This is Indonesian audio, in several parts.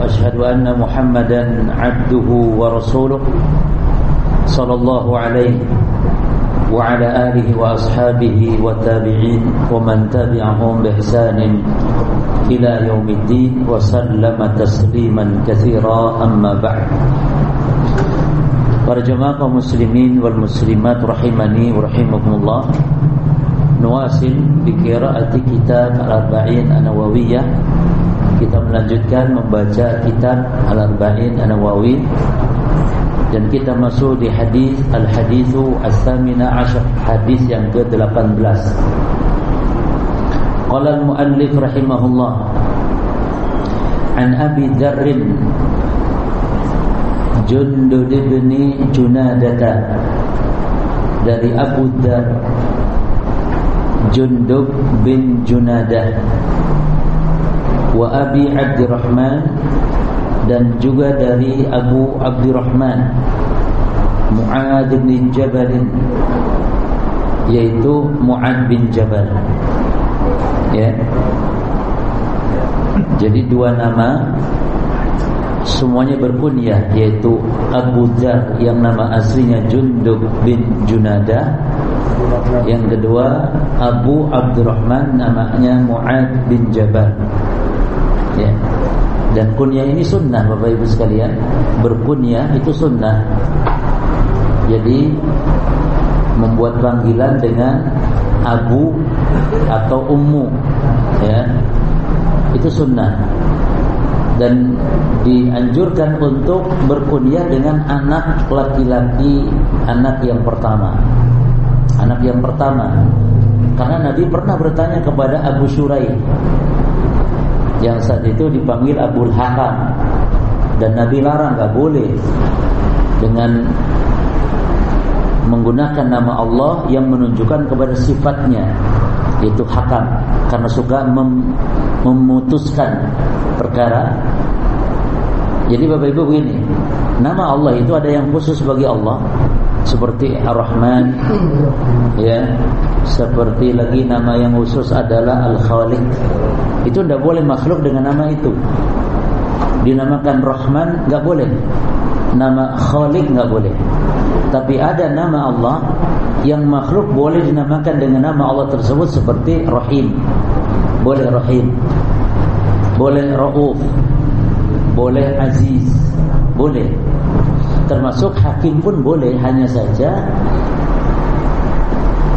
وأشهد أن محمدا عبده ورسوله صلى الله عليه وعلى آله وأصحابه والتابعين ومن تبعهم بإحسان إلى يوم الدين وسلم تسليما كثيرا أما بعد Para jemaah kaum muslimin wal muslimat rahimani wa rahimakumullah Nuasil di qiraati kitab Al-Arba'in An-Nawawiyah kita melanjutkan membaca kitab Al-Arba'in An-Nawawi. Dan kita masuk di hadis al-hadithu as-samina ashar hadis yang ke-18 qala al-muallif rahimahullah an abi dzarr jundud ibn junadata dari abu dzar jundub bin junadah wa abi abdurrahman dan juga dari Abu Abdurrahman Mu'ad bin Jabal yaitu Mu'ad bin Jabal. Ya. Jadi dua nama semuanya berkunyah yaitu Abu Dhar yang nama aslinya Jundub bin Junada. Yang kedua Abu Abdurrahman namanya Mu'ad bin Jabal ya. Dan kunyah ini sunnah Bapak Ibu sekalian. Berkunyah itu sunnah. Jadi Membuat panggilan dengan Abu Atau Ummu. Ya. Itu sunnah. Dan Dianjurkan untuk Berkunyah dengan anak Laki-laki Anak yang pertama. Anak yang pertama. Karena Nabi pernah bertanya kepada Abu Syurai yang saat itu dipanggil Abul Hakam dan Nabi larang nggak boleh. Dengan menggunakan nama Allah yang menunjukkan kepada sifatnya. Yaitu hakam. Karena suka mem memutuskan perkara. Jadi Bapak Ibu begini. Nama Allah itu ada yang khusus bagi Allah. Seperti Ar-Rahman. Ya seperti lagi nama yang khusus adalah Al-Khaliq. Itu tidak boleh makhluk dengan nama itu. Dinamakan Rahman nggak boleh. Nama Khaliq nggak boleh. Tapi ada nama Allah yang makhluk boleh dinamakan dengan nama Allah tersebut seperti Rahim. Boleh Rahim. Boleh Rauf. Boleh Aziz. Boleh. Termasuk hakim pun boleh hanya saja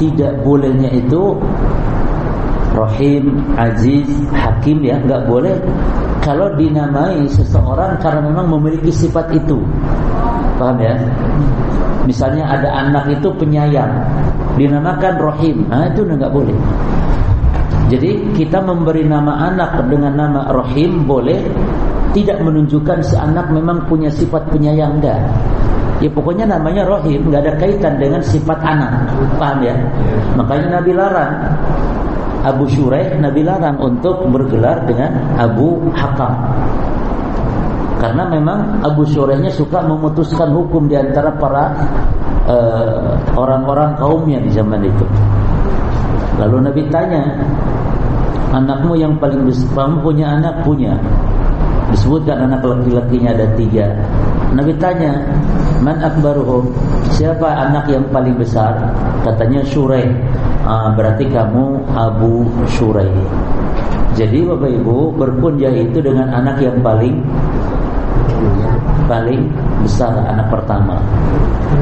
tidak bolehnya itu Rahim, Aziz, Hakim ya nggak boleh. Kalau dinamai seseorang karena memang memiliki sifat itu. Paham ya? Misalnya ada anak itu penyayang dinamakan Rahim. Nah itu nggak boleh. Jadi kita memberi nama anak dengan nama Rahim boleh tidak menunjukkan si anak memang punya sifat penyayang enggak. Ya pokoknya namanya Rahim nggak ada kaitan dengan sifat anak. Paham ya? Makanya Nabi larang Abu Shuraih Nabi larang untuk bergelar dengan Abu Hakam. Karena memang Abu Shuraihnya suka memutuskan hukum di antara para orang-orang uh, kaumnya di zaman itu. Lalu Nabi tanya, anakmu yang paling besar, kamu punya anak punya. Disebutkan anak laki-lakinya ada tiga. Nabi tanya, man akbaruhum? Siapa anak yang paling besar? Katanya Syurai. Ah, berarti kamu Abu Syurai. Jadi Bapak Ibu berkunjah itu dengan anak yang paling paling besar anak pertama.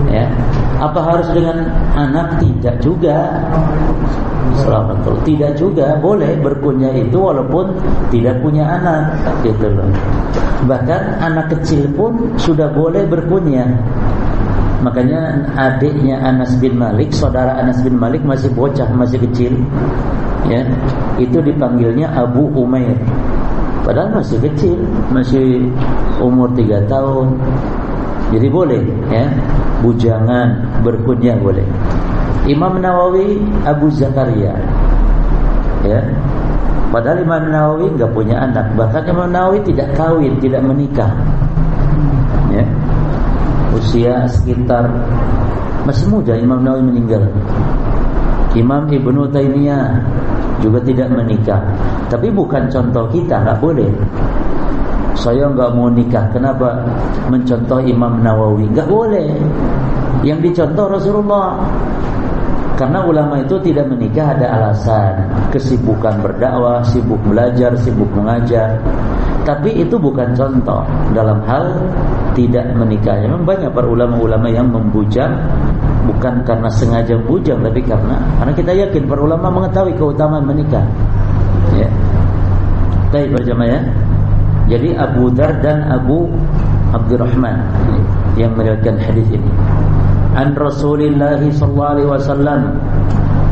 Ya. Apa harus dengan anak tidak juga? Selamat Tidak juga boleh berkunyah itu walaupun tidak punya anak gitu loh. Bahkan anak kecil pun sudah boleh berkunyah. Makanya adiknya Anas bin Malik, saudara Anas bin Malik masih bocah, masih kecil. Ya. Itu dipanggilnya Abu Umair. Padahal masih kecil, masih umur tiga tahun. Jadi boleh ya, bujangan berkunyah boleh. Imam Nawawi Abu Zakaria ya. Padahal Imam Nawawi nggak punya anak, bahkan Imam Nawawi tidak kawin, tidak menikah. Ya. Usia sekitar masih muda Imam Nawawi meninggal. Imam Ibnu Taimiyah juga tidak menikah. Tapi bukan contoh kita, nggak boleh. Saya nggak mau nikah. Kenapa? Mencontoh Imam Nawawi, nggak boleh. Yang dicontoh Rasulullah. Karena ulama itu tidak menikah ada alasan. Kesibukan berdakwah, sibuk belajar, sibuk mengajar. Tapi itu bukan contoh. Dalam hal tidak menikah. Memang banyak para ulama-ulama yang membujang. Bukan karena sengaja bujang Tapi karena karena kita yakin para ulama mengetahui keutamaan menikah. Ya. Baik berjamaah ya. Jadi Abu Dar dan Abu Abdurrahman Yang meriwayatkan hadis ini an Rasulillah sallallahu alaihi wasallam.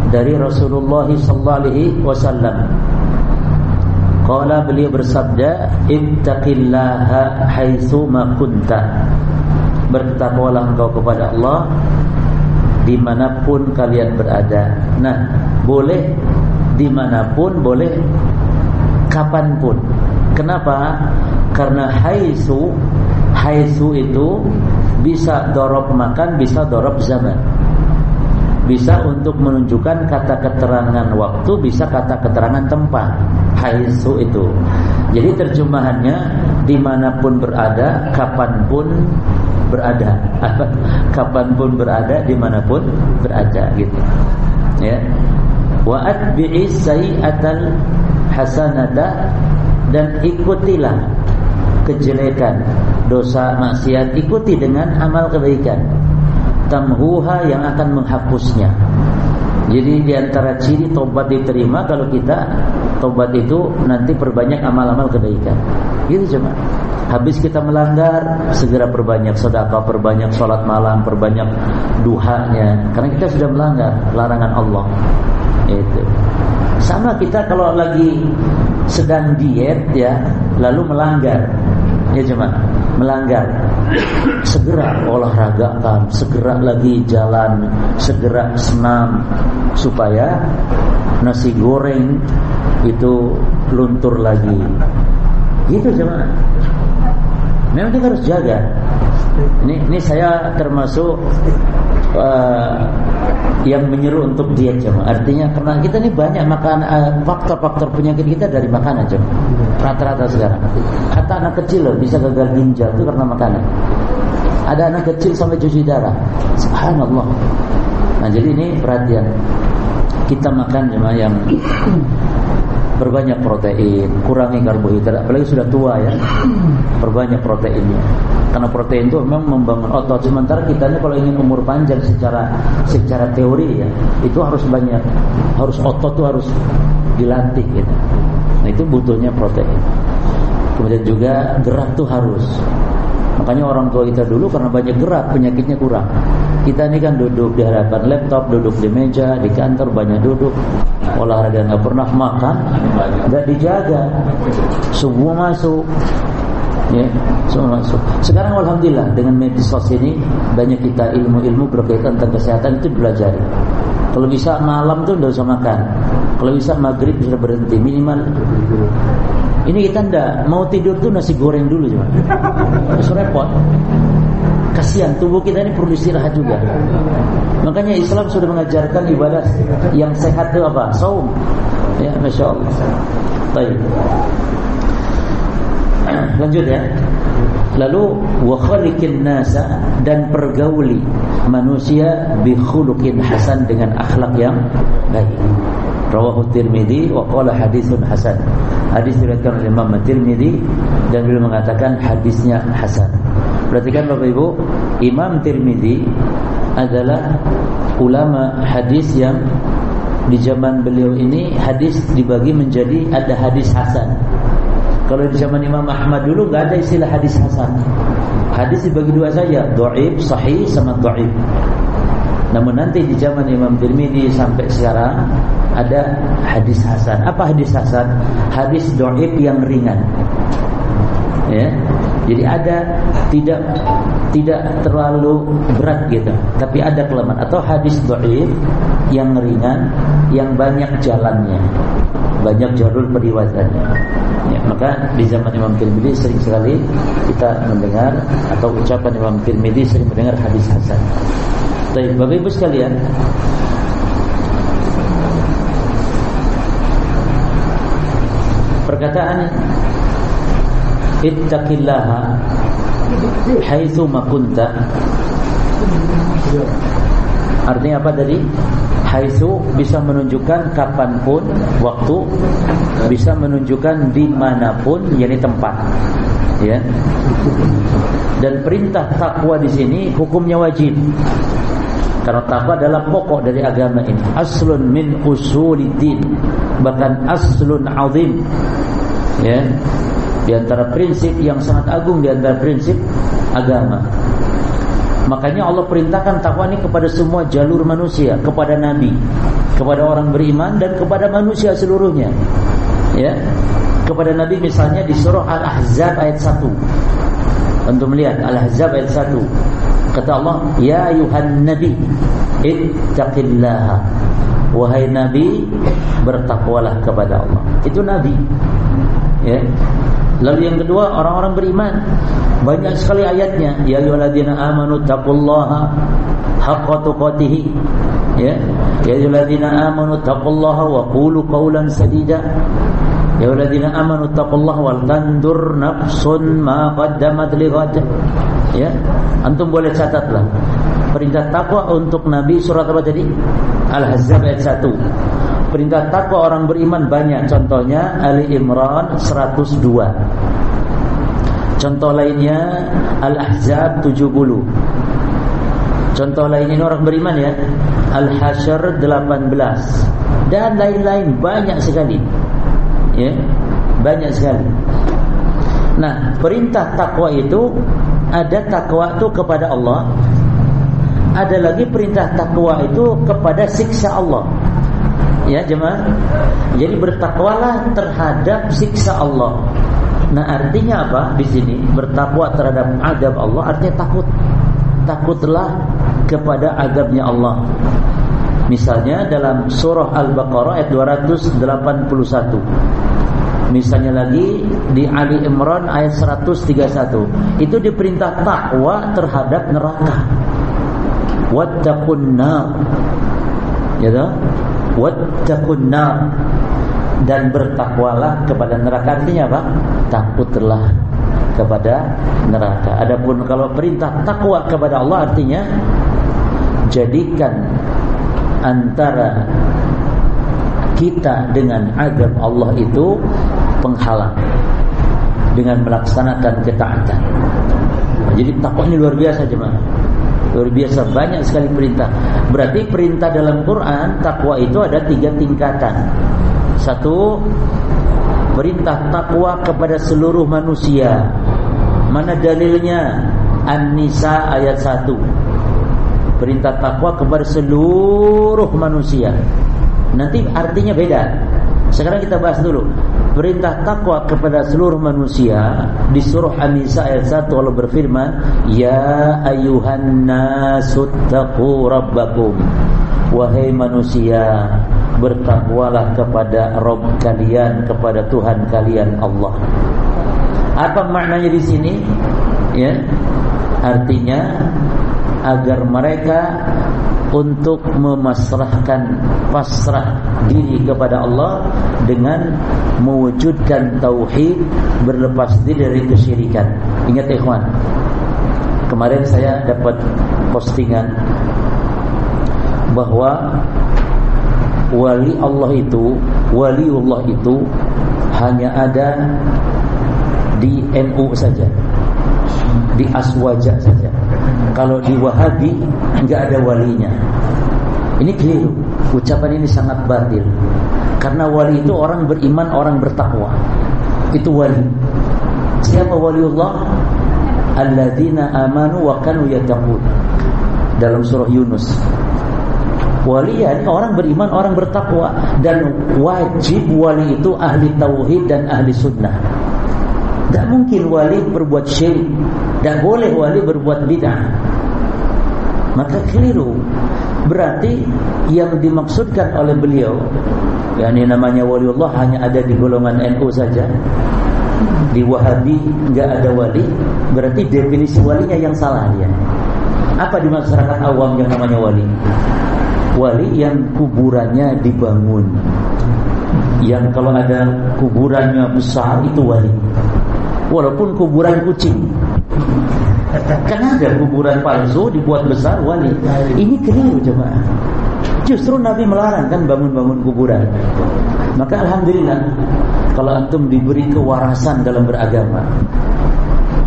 Dari Rasulullah sallallahu alaihi wasallam. Qala beliau bersabda ittaqillaha haitsu ma kunta. Bertakwalah engkau kepada Allah di mana pun kalian berada. Nah boleh di mana pun boleh kapan pun. Kenapa? Karena haitsu haitsu itu bisa dorob makan, bisa dorob zaman. Bisa untuk menunjukkan kata keterangan waktu, bisa kata keterangan tempat. Haisu itu. Jadi terjemahannya di mana pun berada, kapan pun berada, kapan pun berada, di mana pun berada, gitu. Ya. Wa atbi'i sayi'atal hasanata dan ikutilah kejelekan, dosa maksiat ikuti dengan amal kebaikan. Tamhuha yang akan menghapusnya. Jadi di antara ciri tobat diterima kalau kita tobat itu nanti perbanyak amal-amal kebaikan. Gitu cuma. Habis kita melanggar, segera perbanyak sedekah, perbanyak sholat malam, perbanyak duhanya. Karena kita sudah melanggar larangan Allah. Itu. Sama kita kalau lagi sedang diet ya, lalu melanggar ya cuma melanggar. Segera olahragakan segera lagi jalan segera senam supaya nasi goreng itu luntur lagi. Gitu cuma memang kita harus jaga. Ini ini saya termasuk uh, yang menyeru untuk diet jemaah. Artinya karena kita ini banyak makan uh, faktor-faktor penyakit kita dari makanan jemaah. Rata-rata sekarang. Kata anak kecil loh bisa gagal ginjal itu karena makanan. Ada anak kecil sampai cuci darah. Subhanallah. Nah jadi ini perhatian kita makan jemaah yang berbanyak protein, kurangi karbohidrat, apalagi sudah tua ya, perbanyak proteinnya. Karena protein itu memang membangun otot. Sementara kita ini kalau ingin umur panjang secara secara teori ya, itu harus banyak, harus otot itu harus dilatih gitu. Nah itu butuhnya protein. Kemudian juga gerak tuh harus. Makanya orang tua kita dulu karena banyak gerak penyakitnya kurang. Kita ini kan duduk di hadapan laptop, duduk di meja, di kantor banyak duduk, olahraga nggak pernah makan, nggak dijaga, semua masuk. Ya, semua masuk. Sekarang alhamdulillah dengan medsos ini banyak kita ilmu-ilmu berkaitan tentang kesehatan itu belajar. Kalau bisa malam tuh udah usah makan. Kalau bisa maghrib bisa berhenti minimal ini kita ndak mau tidur tuh nasi goreng dulu cuma. Terus repot. Kasihan tubuh kita ini perlu istirahat juga. Makanya Islam sudah mengajarkan ibadah yang sehat itu apa? Saum. Ya, masya Allah. Baik. Lanjut ya. Lalu wa khaliqin nasa dan pergauli manusia bi khuluqin hasan dengan akhlak yang baik. Rawahu Tirmidzi wa qala haditsun hasan. Hadis diriwayatkan oleh Imam Tirmidzi dan beliau mengatakan hadisnya hasan. Berarti kan Bapak Ibu, Imam Tirmidzi adalah ulama hadis yang di zaman beliau ini hadis dibagi menjadi ada hadis hasan. Kalau di zaman Imam Ahmad dulu nggak ada istilah hadis hasan. Hadis dibagi dua saja, dhaif, sahih sama dhaif. Namun nanti di zaman Imam Tirmidzi sampai sekarang ada hadis hasan. Apa hadis hasan? Hadis doib yang ringan. Ya. Jadi ada tidak tidak terlalu berat gitu, tapi ada kelemahan atau hadis doib yang ringan, yang banyak jalannya, banyak jalur periwayatannya. Ya, maka di zaman Imam Tirmidzi sering sekali kita mendengar atau ucapan Imam Tirmidzi sering mendengar hadis hasan. Baik, Bapak Ibu sekalian, perkataan ittaqillaha haitsu ma kunta artinya apa? Tadi haitsu bisa menunjukkan kapan pun waktu bisa menunjukkan di mana pun yakni tempat. Ya. Dan perintah takwa di sini hukumnya wajib. Karena takwa adalah pokok dari agama ini. Aslun min usuliddin bahkan aslun azim. Ya. Di antara prinsip yang sangat agung di antara prinsip agama makanya Allah perintahkan takwa ini kepada semua jalur manusia kepada nabi kepada orang beriman dan kepada manusia seluruhnya. Ya. Kepada nabi misalnya di surah Al-Ahzab ayat 1 untuk melihat Al-Ahzab ayat 1 kata Allah ya ayuhan nabi ittaqillaha. Wahai nabi bertakwalah kepada Allah. Itu nabi. Ya lalu yang kedua orang-orang beriman banyak sekali ayatnya ya ayyuhalladzina amanu taqullaha haqqa tuqatih ya ya ayyuhalladzina amanu taqullaha wa qulu qawlan sadida Ya alladzina amanu taqullaha wal tandur nafsun ma qaddamat lighad. Ya. Antum boleh catatlah. Perintah takwa untuk Nabi surat apa tadi? Al-Ahzab ayat 1. Perintah takwa orang beriman banyak. Contohnya Ali Imran 102. Contoh lainnya Al-Ahzab 70. Contoh lainnya ini orang beriman ya. Al-Hasyr 18 dan lain-lain banyak sekali ya banyak sekali nah perintah takwa itu ada takwa itu kepada Allah ada lagi perintah takwa itu kepada siksa Allah ya jemaah jadi bertakwalah terhadap siksa Allah nah artinya apa di sini bertakwa terhadap adab Allah artinya takut takutlah kepada adabnya Allah Misalnya dalam surah Al-Baqarah ayat 281. Misalnya lagi di Ali Imran ayat 131. Itu diperintah takwa terhadap neraka. Wattaqun nar. Ya? Wattaqun. Dan bertakwalah kepada neraka artinya apa? Takutlah kepada neraka. Adapun kalau perintah takwa kepada Allah artinya jadikan antara kita dengan adab Allah itu penghalang dengan melaksanakan ketaatan. Jadi takwa ini luar biasa jemaah. Luar biasa banyak sekali perintah. Berarti perintah dalam Quran takwa itu ada tiga tingkatan. Satu perintah takwa kepada seluruh manusia. Mana dalilnya? An-Nisa ayat 1 perintah takwa kepada seluruh manusia. Nanti artinya beda. Sekarang kita bahas dulu. Perintah takwa kepada seluruh manusia di surah An-Nisa ayat 1 Allah berfirman, "Ya ayuhan nasuttaqu rabbakum." Wahai manusia, bertakwalah kepada Rabb kalian, kepada Tuhan kalian Allah. Apa maknanya di sini? Ya. Artinya agar mereka untuk memasrahkan pasrah diri kepada Allah dengan mewujudkan tauhid berlepas diri dari kesyirikan. Ingat ikhwan. Kemarin saya dapat postingan bahwa wali Allah itu, waliullah itu hanya ada di NU saja. Di Aswaja saja. Kalau di Wahabi enggak ada walinya. Ini keliru. Ucapan ini sangat batil. Karena wali itu orang beriman, orang bertakwa. Itu wali. Siapa waliullah? Alladzina amanu wa kanu yattaqun. Dalam surah Yunus. Wali ya orang beriman, orang bertakwa dan wajib wali itu ahli tauhid dan ahli sunnah. Tidak mungkin wali berbuat syirik, tidak boleh wali berbuat bid'ah. Maka keliru. Berarti yang dimaksudkan oleh beliau, yakni namanya waliullah hanya ada di golongan NU saja. Di Wahabi nggak ada wali, berarti definisi walinya yang salah dia. Apa di masyarakat awam yang namanya wali? wali yang kuburannya dibangun yang kalau ada kuburannya besar itu wali walaupun kuburan kucing kan ada kuburan palsu dibuat besar wali ini keliru jemaah. Justru Nabi melarang kan bangun-bangun kuburan. Maka Alhamdulillah kalau antum diberi kewarasan dalam beragama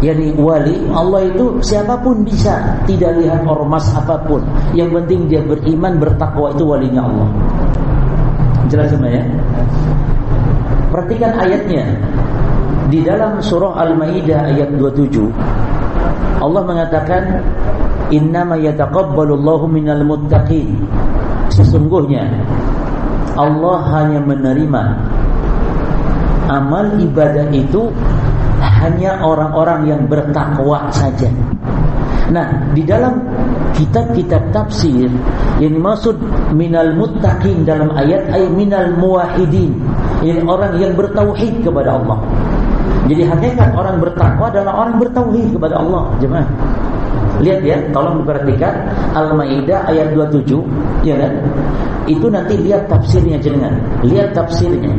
Yani wali Allah itu siapa pun bisa Tidak lihat ormas apa pun. Yang penting dia beriman bertakwa itu walinya Allah. Jelas semua ya? Perhatikan ayatnya Di dalam surah Al-Ma'idah ayat 27 Allah mengatakan Innama yataqabbalullahu minal muttaqin Sesungguhnya Allah hanya menerima Amal ibadah itu hanya orang-orang yang bertakwa saja. Nah, di dalam kitab-kitab tafsir yang dimaksud minal muttaqin dalam ayat ay minal muwahhidin, ini orang yang bertauhid kepada Allah. Jadi hakikat orang bertakwa adalah orang bertauhid kepada Allah, jemaah. Lihat ya, tolong diperhatikan Al-Maidah ayat 27, ya kan? Itu nanti lihat tafsirnya jenengan. Lihat tafsirnya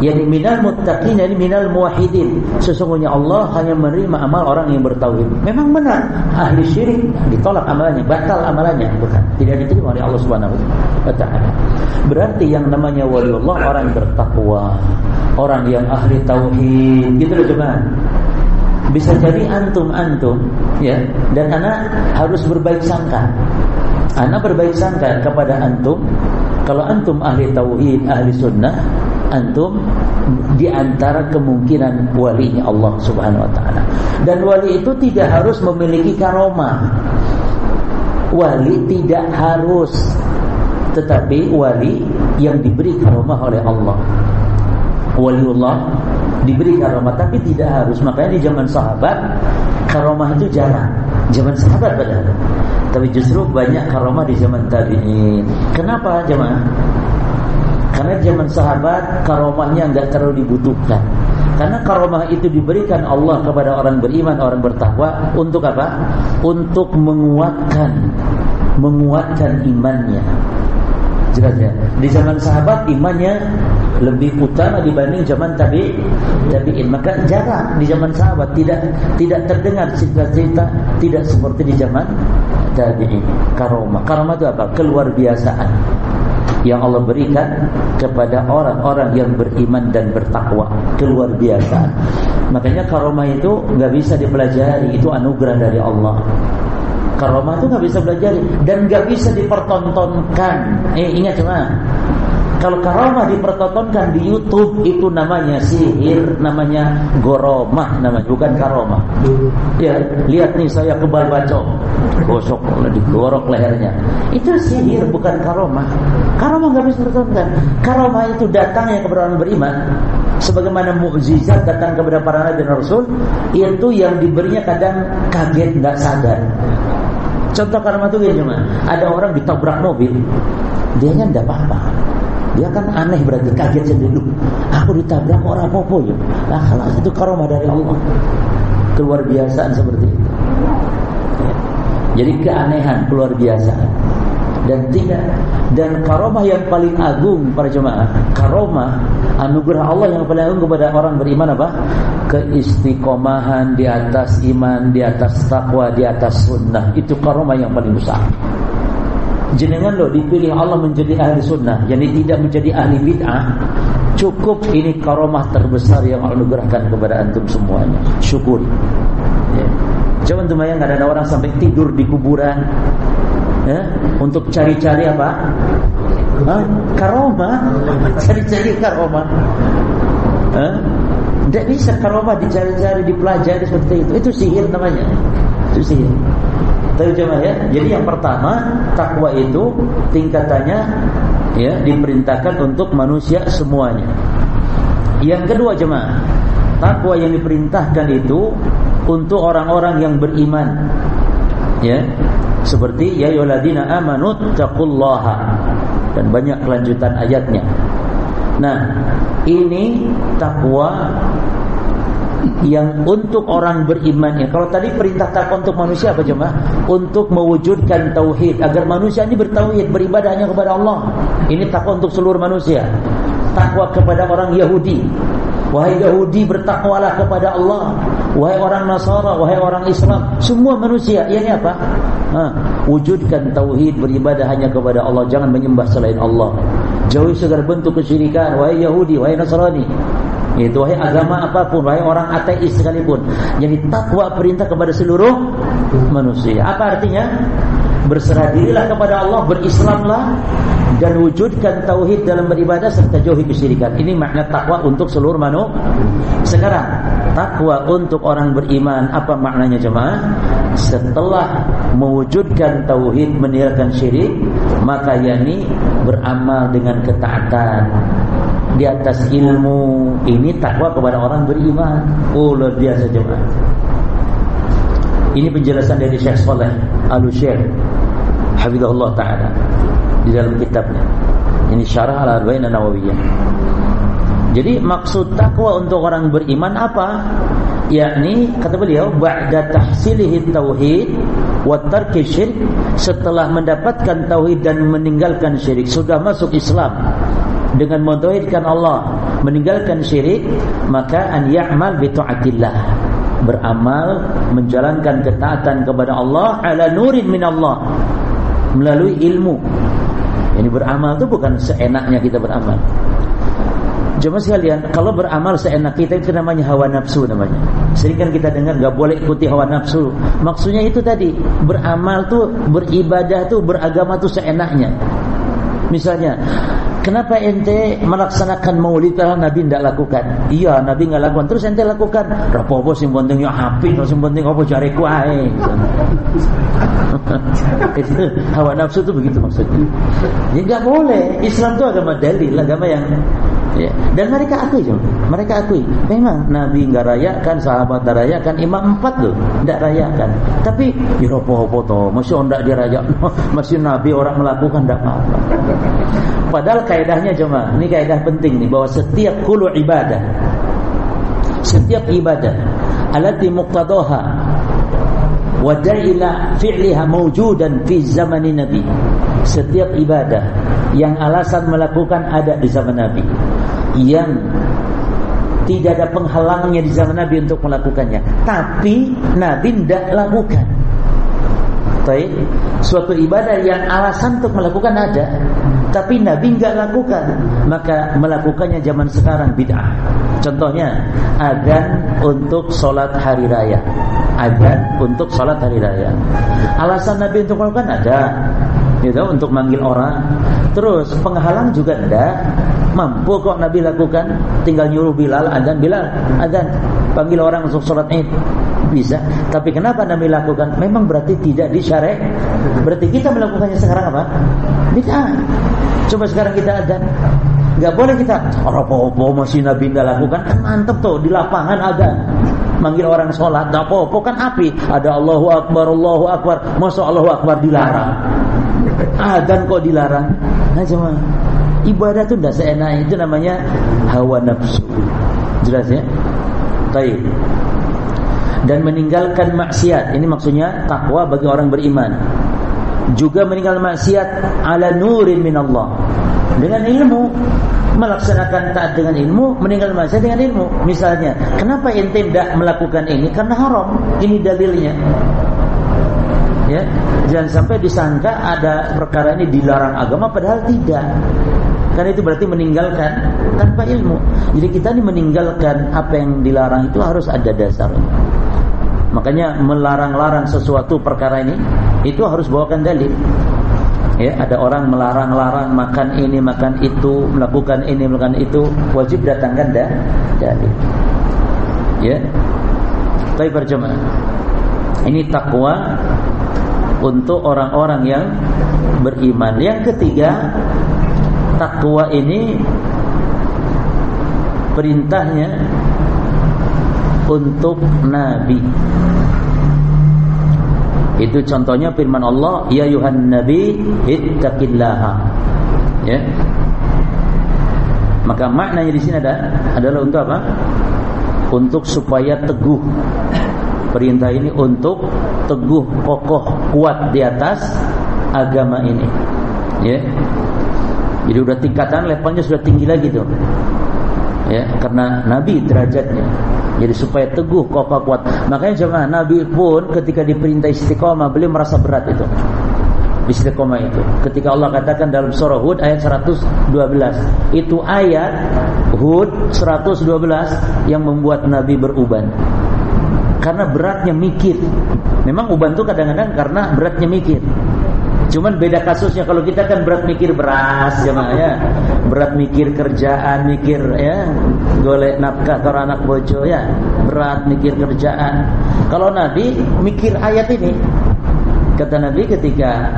yani minal muttaqin yani minal muwahhidin. Sesungguhnya Allah hanya menerima amal orang yang bertauhid. Memang benar. Ahli syirik ditolak amalannya batal amalannya. Bukan. Tidak diterima oleh Allah Subhanahu wa taala. Berarti yang namanya waliullah orang bertakwa. Orang yang ahli tauhid. Gitu loh jemaah bisa jadi antum-antum ya dan anak harus berbaik sangka. Anak berbaik sangka kepada antum. Kalau antum ahli tauhid ahli sunnah antum di antara kemungkinan wali Allah Subhanahu wa taala. Dan wali itu tidak harus memiliki karomah. Wali tidak harus tetapi wali yang diberi karomah oleh Allah. Waliullah diberi karomah tapi tidak harus. Makanya di zaman sahabat karomah itu jarang. Zaman sahabat padahal. Tapi justru banyak karomah di zaman tabi'in. Kenapa jemaah? Karena zaman sahabat karomahnya nggak terlalu dibutuhkan. Karena karomah itu diberikan Allah kepada orang beriman, orang bertakwa untuk apa? Untuk menguatkan menguatkan imannya. Jelas ya. Di zaman sahabat imannya lebih utama dibanding zaman tabi tabiin. Maka jarang di zaman sahabat tidak tidak terdengar cerita-cerita tidak seperti di zaman tabiin. Karomah. Karomah itu apa? Keluar biasaan yang Allah berikan kepada orang-orang yang beriman dan bertakwa keluar biasa. Makanya karomah itu nggak bisa dipelajari, itu anugerah dari Allah. Karomah itu nggak bisa belajar dan nggak bisa dipertontonkan. Eh ingat cuma kalau karomah dipertontonkan di YouTube itu namanya sihir, namanya goromah, namanya bukan karomah. Ya, lihat nih saya kebal bacok, gosok, digorok lehernya. Itu sihir bukan karomah. Karomah nggak bisa dipertontonkan. Karomah itu datangnya kepada orang beriman, sebagaimana mukjizat datang kepada para nabi dan rasul, itu yang diberinya kadang kaget nggak sadar. Contoh karomah itu gimana? Ada orang ditabrak mobil, dia nya tidak apa-apa dia kan aneh berarti kaget sendiri. Aku ditabrak orang popo ya. Nah, itu karomah dari Allah. Keluar biasaan seperti itu. Ya. Jadi keanehan keluar biasa dan tidak dan karomah yang paling agung para jemaah karomah anugerah Allah yang paling agung kepada orang beriman apa keistiqomahan di atas iman di atas takwa di atas sunnah itu karomah yang paling besar jenengan loh dipilih Allah menjadi ahli sunnah jadi tidak menjadi ahli bid'ah cukup ini karomah terbesar yang Allah anugerahkan kepada antum semuanya. Syukuri ya. coba antum bayang ada orang sampai tidur di kuburan ya, untuk cari-cari apa? Hah? karomah? Cari-cari karomah. Hah? tidak bisa karomah dicari-cari dipelajari seperti itu. Itu sihir namanya. Itu sihir Tapi jemaah ya, jadi yang pertama takwa itu tingkatannya ya diperintahkan untuk manusia semuanya. Yang kedua jemaah, takwa yang diperintahkan itu untuk orang-orang yang beriman. Ya. Seperti ya ayyuhalladzina amanu taqullaha dan banyak kelanjutan ayatnya. Nah, ini takwa yang untuk orang beriman ya. Kalau tadi perintah takwa untuk manusia apa jemaah? Untuk mewujudkan tauhid agar manusia ini bertauhid, beribadah hanya kepada Allah. Ini takwa untuk seluruh manusia. Takwa kepada orang Yahudi. Wahai Yahudi bertakwalah kepada Allah. Wahai orang Nasara, wahai orang Islam, semua manusia. Ini apa? Ha, wujudkan tauhid beribadah hanya kepada Allah, jangan menyembah selain Allah. Jauhi segala bentuk kesyirikan, wahai Yahudi, wahai Nasrani. Itu wahai agama apa pun, wahai orang ateis sekalipun. Jadi takwa perintah kepada seluruh manusia. Apa artinya? Berserah dirilah kepada Allah, berislamlah dan wujudkan tauhid dalam beribadah serta jauhi kesyirikan. Ini makna takwa untuk seluruh manusia. Sekarang, takwa untuk orang beriman apa maknanya jemaah? Setelah mewujudkan tauhid meninggalkan syirik, maka yakni beramal dengan ketaatan di atas ilmu. Ini takwa kepada orang beriman. Oh, luar biasa jemaah. Ini penjelasan dari Syekh Saleh Al-Syekh Hafizahullah Ta'ala Di dalam kitabnya Ini syarah al-Arba'in Nawawiyah Jadi maksud takwa untuk orang beriman apa? Yakni kata beliau Ba'da tahsilihi tauhid Wa tarki syirik Setelah mendapatkan tauhid dan meninggalkan syirik Sudah masuk Islam Dengan mentauhidkan Allah Meninggalkan syirik Maka an ya'mal bitu'atillah beramal menjalankan ketaatan kepada Allah ala nurin min Allah melalui ilmu. Ini beramal itu bukan seenaknya kita beramal. Cuma sekalian, kalau beramal seenak kita itu namanya hawa nafsu namanya. Sering kan kita dengar nggak boleh ikuti hawa nafsu. Maksudnya itu tadi, beramal tuh beribadah tuh beragama tuh seenaknya. Misalnya, kenapa ente melaksanakan maulid kalau Nabi tidak lakukan? Iya, Nabi nggak lakukan. Terus ente lakukan. Rapopo sing penting ya hapi, sing penting apa cari kuai. itu hawa nafsu itu begitu maksudnya. Ya nggak boleh. Islam itu agama dalil, agama yang ya. Dan mereka akui, mereka akui. Memang Nabi nggak rayakan, sahabat nggak rayakan, imam empat loh nggak rayakan. Tapi ya apa-apa toh, masih tidak dirayakan, masih Nabi orang melakukan tidak apa-apa. Padahal kaidahnya jemaah, ini kaidah penting nih bahwa setiap kulu ibadah setiap ibadah alati muqtadaha wa da'ila fi'liha mawjudan fi zaman Nabi. Setiap ibadah yang alasan melakukan ada di zaman Nabi. Yang tidak ada penghalangnya di zaman Nabi untuk melakukannya. Tapi Nabi tidak lakukan. Baik, suatu ibadah yang alasan untuk melakukan ada, tapi Nabi enggak lakukan, maka melakukannya zaman sekarang bid'ah. Contohnya, adzan untuk sholat hari raya. Adzan untuk sholat hari raya. Alasan Nabi untuk melakukan ada, gitu, untuk manggil orang. Terus penghalang juga ada. Mampu kok Nabi lakukan, tinggal nyuruh Bilal adzan, Bilal adzan, panggil orang untuk sholat Id bisa. Tapi kenapa Nabi lakukan? Memang berarti tidak disyarek. Berarti kita melakukannya sekarang apa? Bid'ah. Coba sekarang kita adzan. Gak boleh kita apa-apa masih Nabi nggak lakukan kan mantep tuh di lapangan ada manggil orang sholat gak apa-apa kan api ada Allahu Akbar Allahu Akbar masa Allahu Akbar dilarang adzan kok dilarang nah cuma ibadah tuh tidak seenak itu namanya hawa nafsu. Jelas ya? Baik dan meninggalkan maksiat. Ini maksudnya takwa bagi orang beriman. Juga meninggalkan maksiat ala nurin min Allah dengan ilmu. Melaksanakan taat dengan ilmu meninggal maksiat dengan ilmu. Misalnya kenapa ente tidak melakukan ini? Karena haram. Ini dalilnya. Ya? Jangan sampai disangka ada perkara ini dilarang agama padahal tidak karena itu berarti meninggalkan tanpa ilmu. Jadi kita ini meninggalkan apa yang dilarang itu harus ada dasarnya makanya melarang-larang sesuatu perkara ini itu harus bawakan dalil. Ya ada orang melarang-larang makan ini makan itu melakukan ini melakukan itu wajib datangkan dah dalil. Ya. Tapi berjemaah ini takwa untuk orang-orang yang beriman. Yang ketiga, takwa ini perintahnya untuk nabi. Itu contohnya firman Allah, ya yuhan nabi ittaqillaha. Ya. Maka maknanya di sini ada adalah untuk apa? Untuk supaya teguh perintah ini untuk teguh kokoh kuat di atas agama ini ya jadi udah tingkatan levelnya sudah tinggi lagi tuh. Ya karena nabi derajatnya. Jadi supaya teguh kokoh kuat. Makanya jangan nabi pun ketika diperintah istiqomah beliau merasa berat itu. Istiqomah itu. Ketika Allah katakan dalam surah Hud ayat 112 itu ayat Hud 112 yang membuat nabi beruban. Karena beratnya mikir. Memang uban itu kadang-kadang karena beratnya mikir. Cuman beda kasusnya kalau kita kan berat mikir beras ya. Berat mikir kerjaan, mikir ya, golek nafkah kalau anak bojo ya. Berat mikir kerjaan. Kalau Nabi mikir ayat ini. Kata Nabi ketika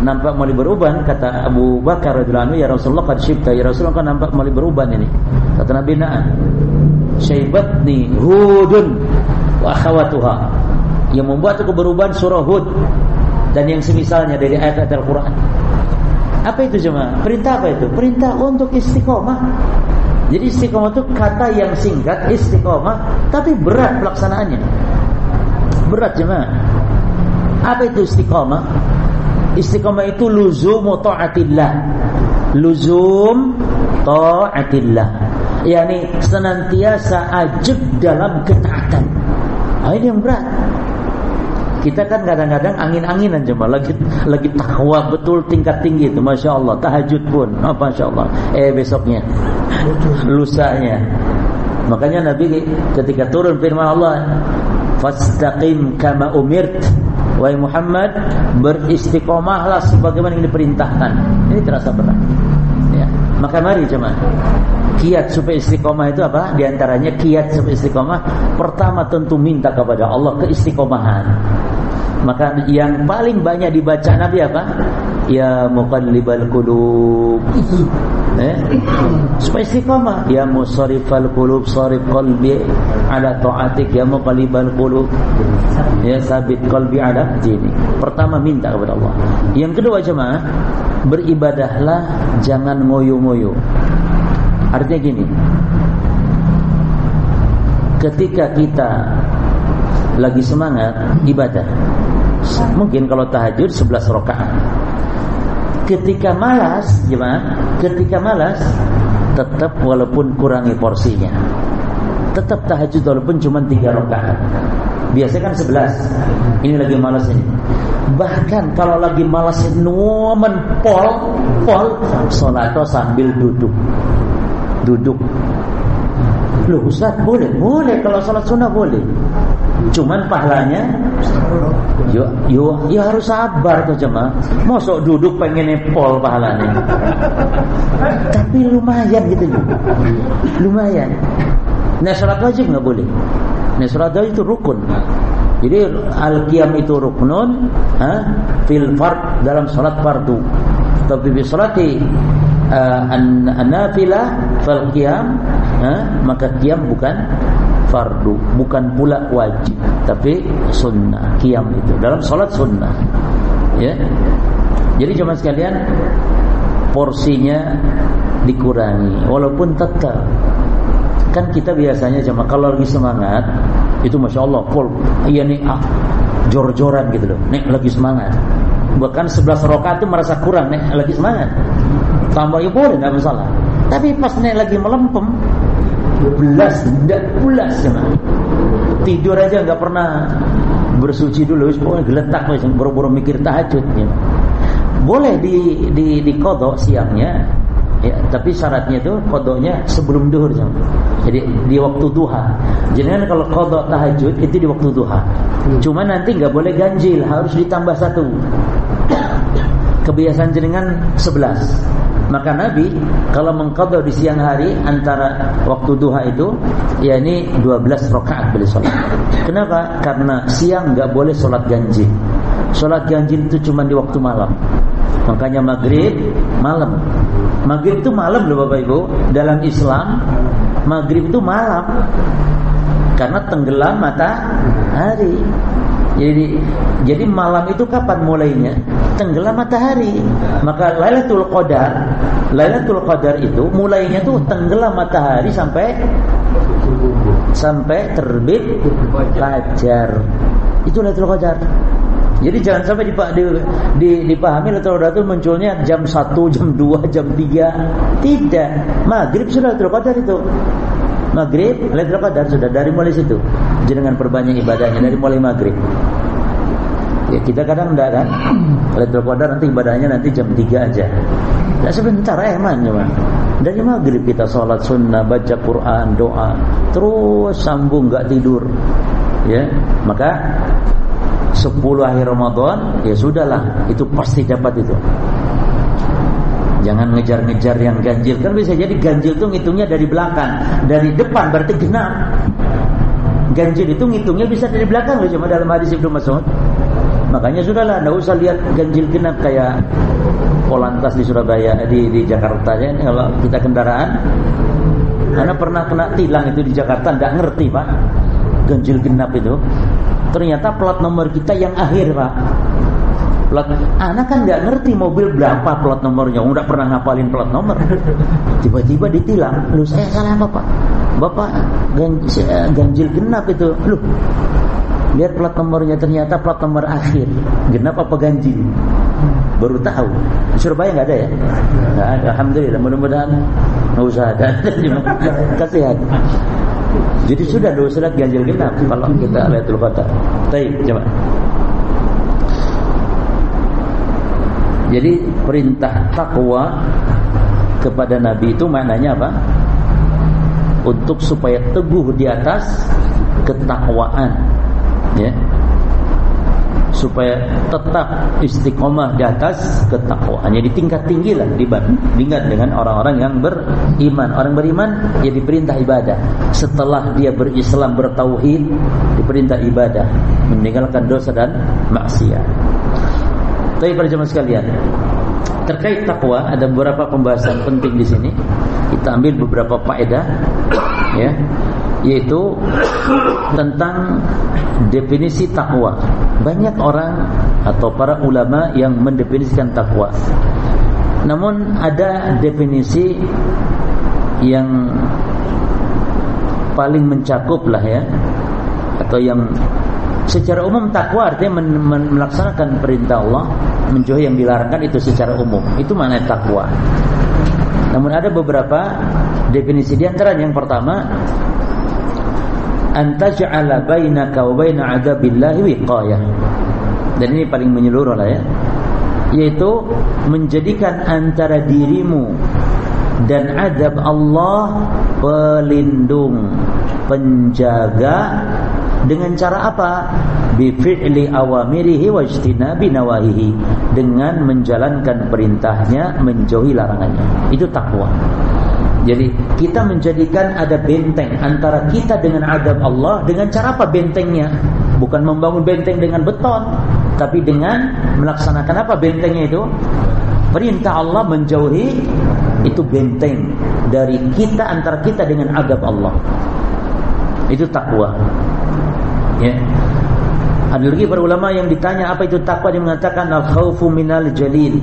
nampak mulai beruban kata Abu Bakar radhiyallahu ya Rasulullah qad syibta ya Rasulullah kan nampak mulai beruban ini. Kata Nabi na'am. Syaibatni hudun wa akhawatuha yang membuat aku berubah surah Hud dan yang semisalnya dari ayat-ayat Al-Qur'an. Apa itu jemaah? Perintah apa itu? Perintah untuk istiqomah. Jadi istiqomah itu kata yang singkat istiqomah tapi berat pelaksanaannya. Berat jemaah. Apa itu istiqomah? Istiqomah itu luzum taatillah. Luzum taatillah. Yani senantiasa ajak dalam ketaatan. Nah, ini yang berat. Kita kan kadang-kadang angin-anginan cuma lagi lagi takwa betul tingkat tinggi itu, masya Allah. Tahajud pun, oh, masya Allah. Eh besoknya, lusanya. Makanya Nabi ketika turun firman Allah, fastaqim kama umirt. Wahai Muhammad, beristiqomahlah sebagaimana yang diperintahkan. Ini terasa berat. Ya. Maka mari jemaah kiat supaya istiqomah itu apa? Di antaranya kiat supaya istiqomah pertama tentu minta kepada Allah keistiqomahan. Maka yang paling banyak dibaca Nabi apa? Ya muqallibal qulub. Eh? Supaya istiqomah. Ya musarrifal qulub sarif qalbi ala taatik ya muqallibal qulub. Ya sabit qalbi ala dini. Pertama minta kepada Allah. Yang kedua jemaah, beribadahlah jangan ngoyo-ngoyo. Artinya gini Ketika kita Lagi semangat Ibadah Mungkin kalau tahajud 11 rakaat. Ketika malas gimana? Ketika malas Tetap walaupun kurangi porsinya Tetap tahajud walaupun cuma 3 rakaat. Biasanya kan 11 Ini lagi malas ini Bahkan kalau lagi malas Nuamen pol Pol Solatnya sambil duduk duduk. Loh Ustaz boleh? Boleh kalau salat sunnah boleh. Cuman pahalanya yo yo ya harus sabar tuh jemaah. Mosok duduk pengen nepol pahalanya. Tapi lumayan gitu loh. Lumayan. Nah salat wajib nggak boleh. Nah salat wajib itu rukun. Jadi al-qiyam itu ruknun ha, fil fard dalam salat fardu. Tapi di salati uh, an-nafilah fal qiyam maka qiyam bukan fardu bukan pula wajib tapi sunnah qiyam itu dalam salat sunnah ya. Jadi cuma sekalian porsinya dikurangi walaupun tetap. Kan kita biasanya cuma kalau lagi semangat itu masya Allah full iya nih ah, jor-joran gitu loh nih lagi semangat. Bahkan 11 rakaat itu merasa kurang nih lagi semangat. Tambah ya boleh tidak masalah. Tapi pas nih lagi melempem belas tidak pulas ya tidur aja nggak pernah bersuci dulu pokoknya geletak wis buru-buru mikir tahajud ya. boleh di di di kodok siangnya ya, tapi syaratnya itu kodoknya sebelum duhur jam. jadi di waktu duha. Jangan kalau kodok tahajud itu di waktu duha. Cuma nanti nggak boleh ganjil harus ditambah satu. Kebiasaan jenengan sebelas maka Nabi kalau mengqadha di siang hari antara waktu duha itu yakni 12 rakaat beliau salat. Kenapa? Karena siang enggak boleh salat ganjil. Sholat ganjil itu cuma di waktu malam. Makanya maghrib malam. Maghrib itu malam loh Bapak Ibu. Dalam Islam maghrib itu malam. Karena tenggelam matahari. Jadi jadi malam itu kapan mulainya? Tenggelam matahari. Maka Lailatul Qadar, Lailatul Qadar itu mulainya tuh tenggelam matahari sampai sampai terbit fajar. Itu Lailatul Qadar. Jadi jangan sampai dipahami Lailatul Qadar itu munculnya jam 1, jam 2, jam 3. Tidak. Maghrib sudah Lailatul Qadar itu. Maghrib Lailatul Qadar sudah dari mulai situ. Jangan perbanyak ibadahnya dari mulai maghrib. Ya, kita kadang enggak kan? Lailatul Qadar nanti ibadahnya nanti jam 3 aja. Ya sebentar eh man, Dari maghrib kita sholat sunnah, baca Quran, doa, terus sambung enggak tidur. Ya, maka 10 akhir Ramadan ya sudahlah itu pasti dapat itu. Jangan ngejar-ngejar yang ganjil. Kan bisa jadi ganjil itu ngitungnya dari belakang dari depan berarti genap. Ganjil itu ngitungnya bisa dari belakang loh cuma dalam hadis Ibnu Mas'ud makanya sudahlah enggak usah lihat ganjil genap kayak Polantas di Surabaya di di Jakarta ya kalau kita kendaraan karena pernah kena tilang itu di Jakarta enggak ngerti Pak ganjil genap itu Ternyata plat nomor kita yang akhir pak Plat, anak kan nggak ngerti mobil berapa plat nomornya, nggak pernah ngapalin plat nomor. Tiba-tiba ditilang, lu saya salah apa pak? Bapak ganjil, ganjil genap itu, lu lihat plat nomornya ternyata plat nomor akhir, genap apa ganjil? Baru tahu. Di Surabaya nggak ada ya? Nggak ada. Alhamdulillah. Mudah-mudahan nggak usah ada. Kasihan. Jadi sudah dua salat ganjil genap kalau kita Lailatul Qadar. Baik, coba. Jadi perintah takwa kepada Nabi itu maknanya apa? Untuk supaya teguh di atas ketakwaan, ya supaya tetap istiqomah di atas ketakwaan. Jadi tingkat tinggi lah dibandingkan dengan orang-orang yang beriman. Orang beriman ya diperintah ibadah. Setelah dia berislam bertauhid diperintah ibadah, meninggalkan dosa dan maksiat. Tapi para jemaah sekalian, terkait takwa ada beberapa pembahasan penting di sini. Kita ambil beberapa faedah ya yaitu tentang definisi takwa. Banyak orang atau para ulama yang mendefinisikan takwa. Namun ada definisi yang paling mencakup lah ya atau yang secara umum takwa artinya men, men, melaksanakan perintah Allah, menjauhi yang dilarangkan itu secara umum. Itu mana takwa. Namun ada beberapa definisi di antara yang pertama antaj'ala bainaka wa baina 'adzabillahi wiqayah. Dan ini paling menyeluruh lah ya. Yaitu menjadikan antara dirimu dan azab Allah pelindung, penjaga dengan cara apa? Bi fi'li awamirihi wa ijtinabi nawahihi. Dengan menjalankan perintahnya, menjauhi larangannya. Itu takwa. Jadi kita menjadikan ada benteng antara kita dengan adab Allah dengan cara apa bentengnya? Bukan membangun benteng dengan beton, tapi dengan melaksanakan apa bentengnya itu? Perintah Allah menjauhi itu benteng dari kita antara kita dengan adab Allah. Itu takwa. Ya. Ada lagi para ulama yang ditanya apa itu takwa dia mengatakan al khaufu minal jalil.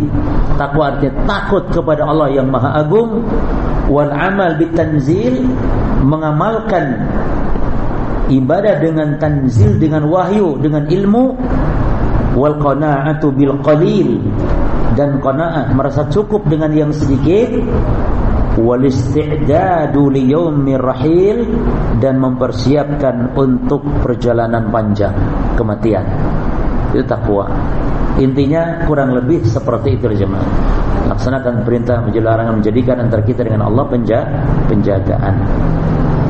Takwa artinya takut kepada Allah yang Maha Agung wal amal bitanzil mengamalkan ibadah dengan tanzil dengan wahyu dengan ilmu. Wal qanaatu bil qalil dan qanaah merasa cukup dengan yang sedikit. Wal isti'dadu li yaumir rahil dan mempersiapkan untuk perjalanan panjang kematian. Itu takwa. Intinya kurang lebih seperti itu jemaah laksanakan perintah menjadi larangan menjadikan antara kita dengan Allah penja penjagaan.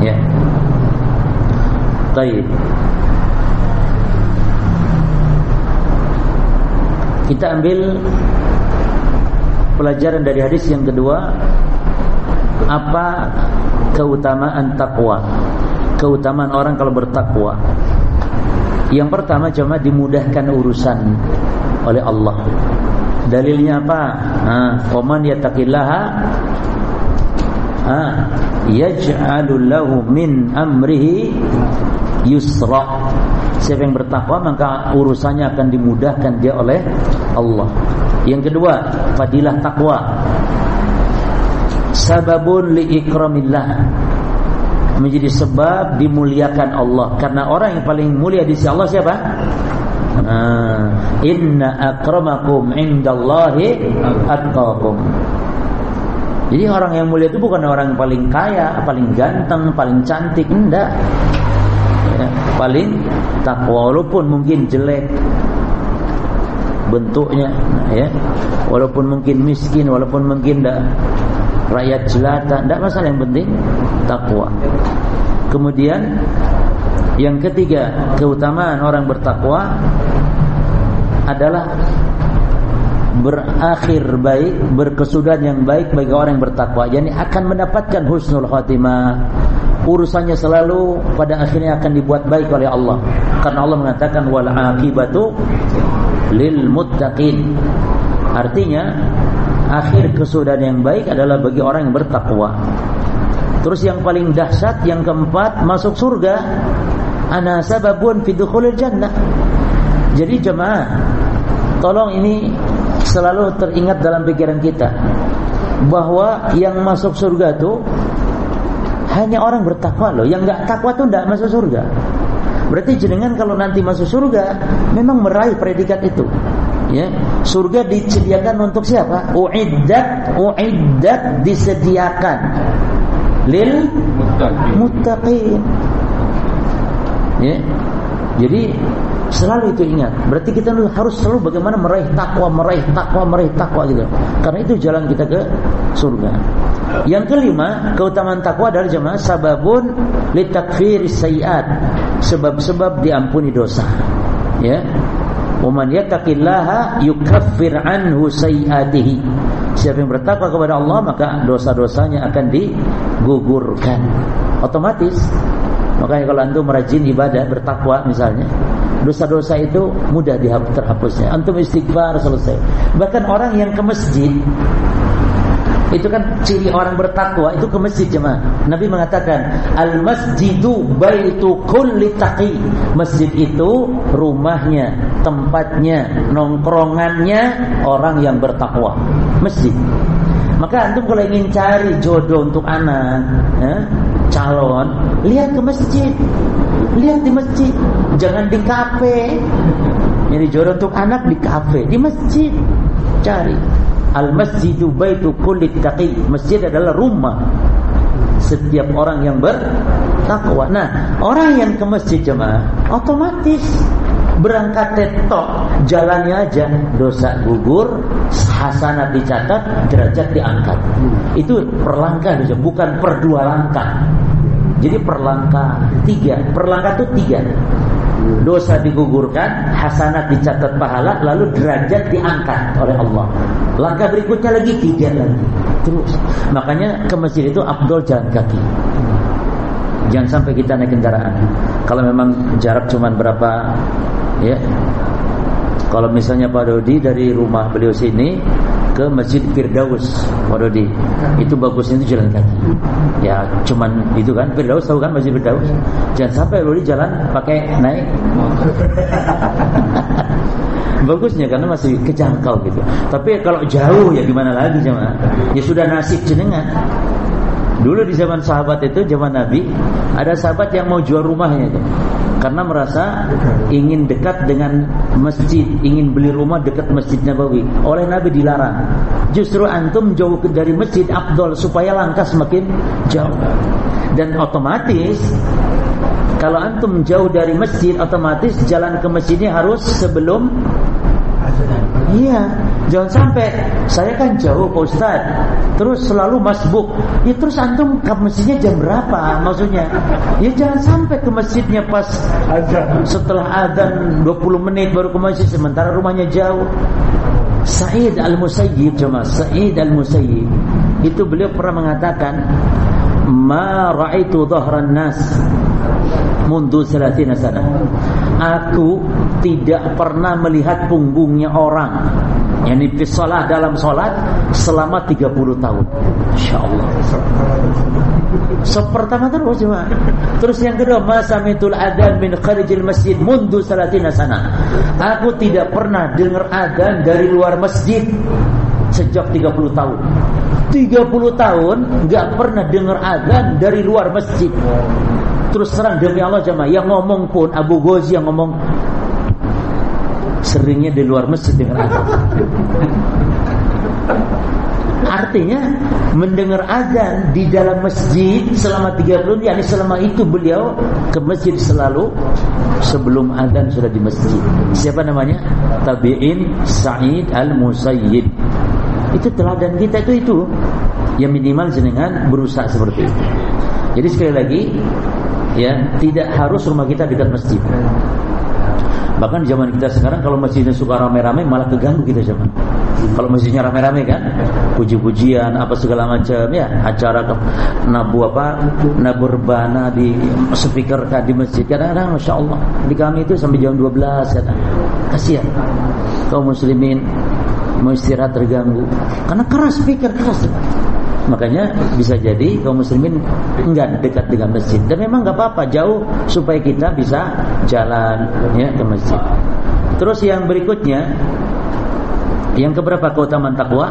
Ya. Taib. Kita ambil pelajaran dari hadis yang kedua apa keutamaan takwa keutamaan orang kalau bertakwa. Yang pertama cuma dimudahkan urusan oleh Allah. Dalilnya apa? Ha, "Waman yattaqillaha ha, yaj'alul lahu min amrihi yusra." Siapa yang bertakwa maka urusannya akan dimudahkan dia oleh Allah. Yang kedua, fadilah takwa. Sababun li ikramillah menjadi sebab dimuliakan Allah karena orang yang paling mulia di sisi Allah siapa? Ah, inna akramakum indallahi atqakum. Jadi orang yang mulia itu bukan orang yang paling kaya, paling ganteng, paling cantik, enggak. Ya, paling takwa walaupun mungkin jelek bentuknya ya. Walaupun mungkin miskin, walaupun mungkin enggak rakyat jelata, enggak masalah yang penting takwa. Kemudian yang ketiga, keutamaan orang bertakwa adalah berakhir baik, berkesudahan yang baik bagi orang yang bertakwa. Yani akan mendapatkan husnul khatimah. Urusannya selalu pada akhirnya akan dibuat baik oleh Allah. Karena Allah mengatakan wal akibatu lil muttaqin. Artinya akhir kesudahan yang baik adalah bagi orang yang bertakwa. Terus yang paling dahsyat yang keempat masuk surga ana sababun fi dukhulil jannah. Jadi jemaah, tolong ini selalu teringat dalam pikiran kita bahwa yang masuk surga itu hanya orang bertakwa loh. Yang enggak takwa tuh enggak masuk surga. Berarti jenengan kalau nanti masuk surga memang meraih predikat itu. Ya, surga disediakan untuk siapa? Uiddat, uiddat disediakan lil muttaqin. Ya. Jadi selalu itu ingat. Berarti kita harus selalu bagaimana meraih takwa, meraih takwa, meraih takwa gitu. Karena itu jalan kita ke surga. Yang kelima, keutamaan takwa adalah jemaah sababun litakfir sayiat. Sebab-sebab diampuni dosa. Ya. Waman yattaqillaha yukaffir anhu sayiatihi. Siapa yang bertakwa kepada Allah maka dosa-dosanya akan digugurkan. Otomatis Makanya kalau antum merajin ibadah bertakwa misalnya, dosa-dosa itu mudah terhapusnya. Antum istighfar selesai. Bahkan orang yang ke masjid itu kan ciri orang bertakwa itu ke masjid jemaah. Nabi mengatakan al masjidu baitu kulli taqi. Masjid itu rumahnya, tempatnya, nongkrongannya orang yang bertakwa. Masjid. Maka antum kalau ingin cari jodoh untuk anak, ya, calon, lihat ke masjid. Lihat di masjid, jangan di kafe. Jadi jodoh untuk anak di kafe, di masjid. Cari. Al masjidu baitu kulli taqi. Masjid adalah rumah setiap orang yang bertakwa. Nah, orang yang ke masjid jemaah otomatis berangkat tetok jalannya aja. Dosa gugur hasanat dicatat derajat diangkat. Itu perlangkah saja bukan per dua langkah. Jadi perlangkah tiga. Perlangkah itu tiga. Dosa digugurkan hasanat dicatat pahala lalu derajat diangkat oleh Allah. Langkah berikutnya lagi tiga lagi. Terus. Makanya ke masjid itu abdul jalan kaki. Jangan sampai kita naik kendaraan. Kalau memang jarak cuma berapa ya. Kalau misalnya Pak Dodi dari rumah beliau sini ke Masjid Firdaus Pak Dodi itu bagusnya itu jalan kaki. Ya cuman itu kan Firdaus tahu kan Masjid Firdaus? Jangan sampai Dodi jalan pakai naik. Bagusnya karena masih kejangkau gitu. Tapi kalau jauh ya gimana lagi jemaah? Ya sudah nasib jenengan. Dulu di zaman sahabat itu zaman Nabi ada sahabat yang mau jual rumahnya itu karena merasa ingin dekat dengan masjid, ingin beli rumah dekat Masjid Nabawi. Oleh Nabi dilarang. Justru antum jauh dari masjid afdol supaya langkah semakin jauh. Dan otomatis kalau antum jauh dari masjid otomatis jalan ke masjidnya harus sebelum Iya, jangan sampai saya kan jauh Pak Ustaz. Terus selalu masbuk. Ya terus antum ke masjidnya jam berapa maksudnya? Ya jangan sampai ke masjidnya pas azan. Setelah azan 20 menit baru ke masjid sementara rumahnya jauh. Sa'id Al-Musayyib cuma Sa'id Al-Musayyib itu beliau pernah mengatakan ma ra'aitu dhahran nas mundu 30 sana. Aku tidak pernah melihat punggungnya orang yang di salat dalam salat selama 30 tahun. Insyaallah. So pertama terus cuma. Terus yang kedua masa mitul adzan min kharijil masjid mundu 30 sana. Aku tidak pernah dengar adzan dari luar masjid sejak 30 tahun. 30 tahun nggak pernah dengar adzan dari luar masjid. Terus terang demi Allah jemaah yang ngomong pun Abu Ghazi yang ngomong seringnya di luar masjid dengan adzan. Artinya mendengar azan di dalam masjid selama 30 yakni selama itu beliau ke masjid selalu sebelum azan sudah di masjid. Siapa namanya? Tabi'in Sa'id Al-Musayyib. Itu teladan kita itu itu. Yang minimal jenengan berusaha seperti itu. Jadi sekali lagi ya tidak harus rumah kita dekat masjid. Bahkan zaman kita sekarang kalau masjidnya suka rame-rame malah keganggu kita zaman. Kalau masjidnya rame-rame kan, puji-pujian apa segala macam ya, acara ke, nabu apa, nabu rebana di speaker kan di masjid. Kadang-kadang masya Allah di kami itu sampai jam 12 kata. Kasihan kaum muslimin mau istirahat terganggu karena keras speaker keras. Makanya bisa jadi kaum muslimin enggak dekat dengan masjid. Dan memang enggak apa-apa, jauh supaya kita bisa jalan ya ke masjid. Terus yang berikutnya yang keberapa keutamaan takwa?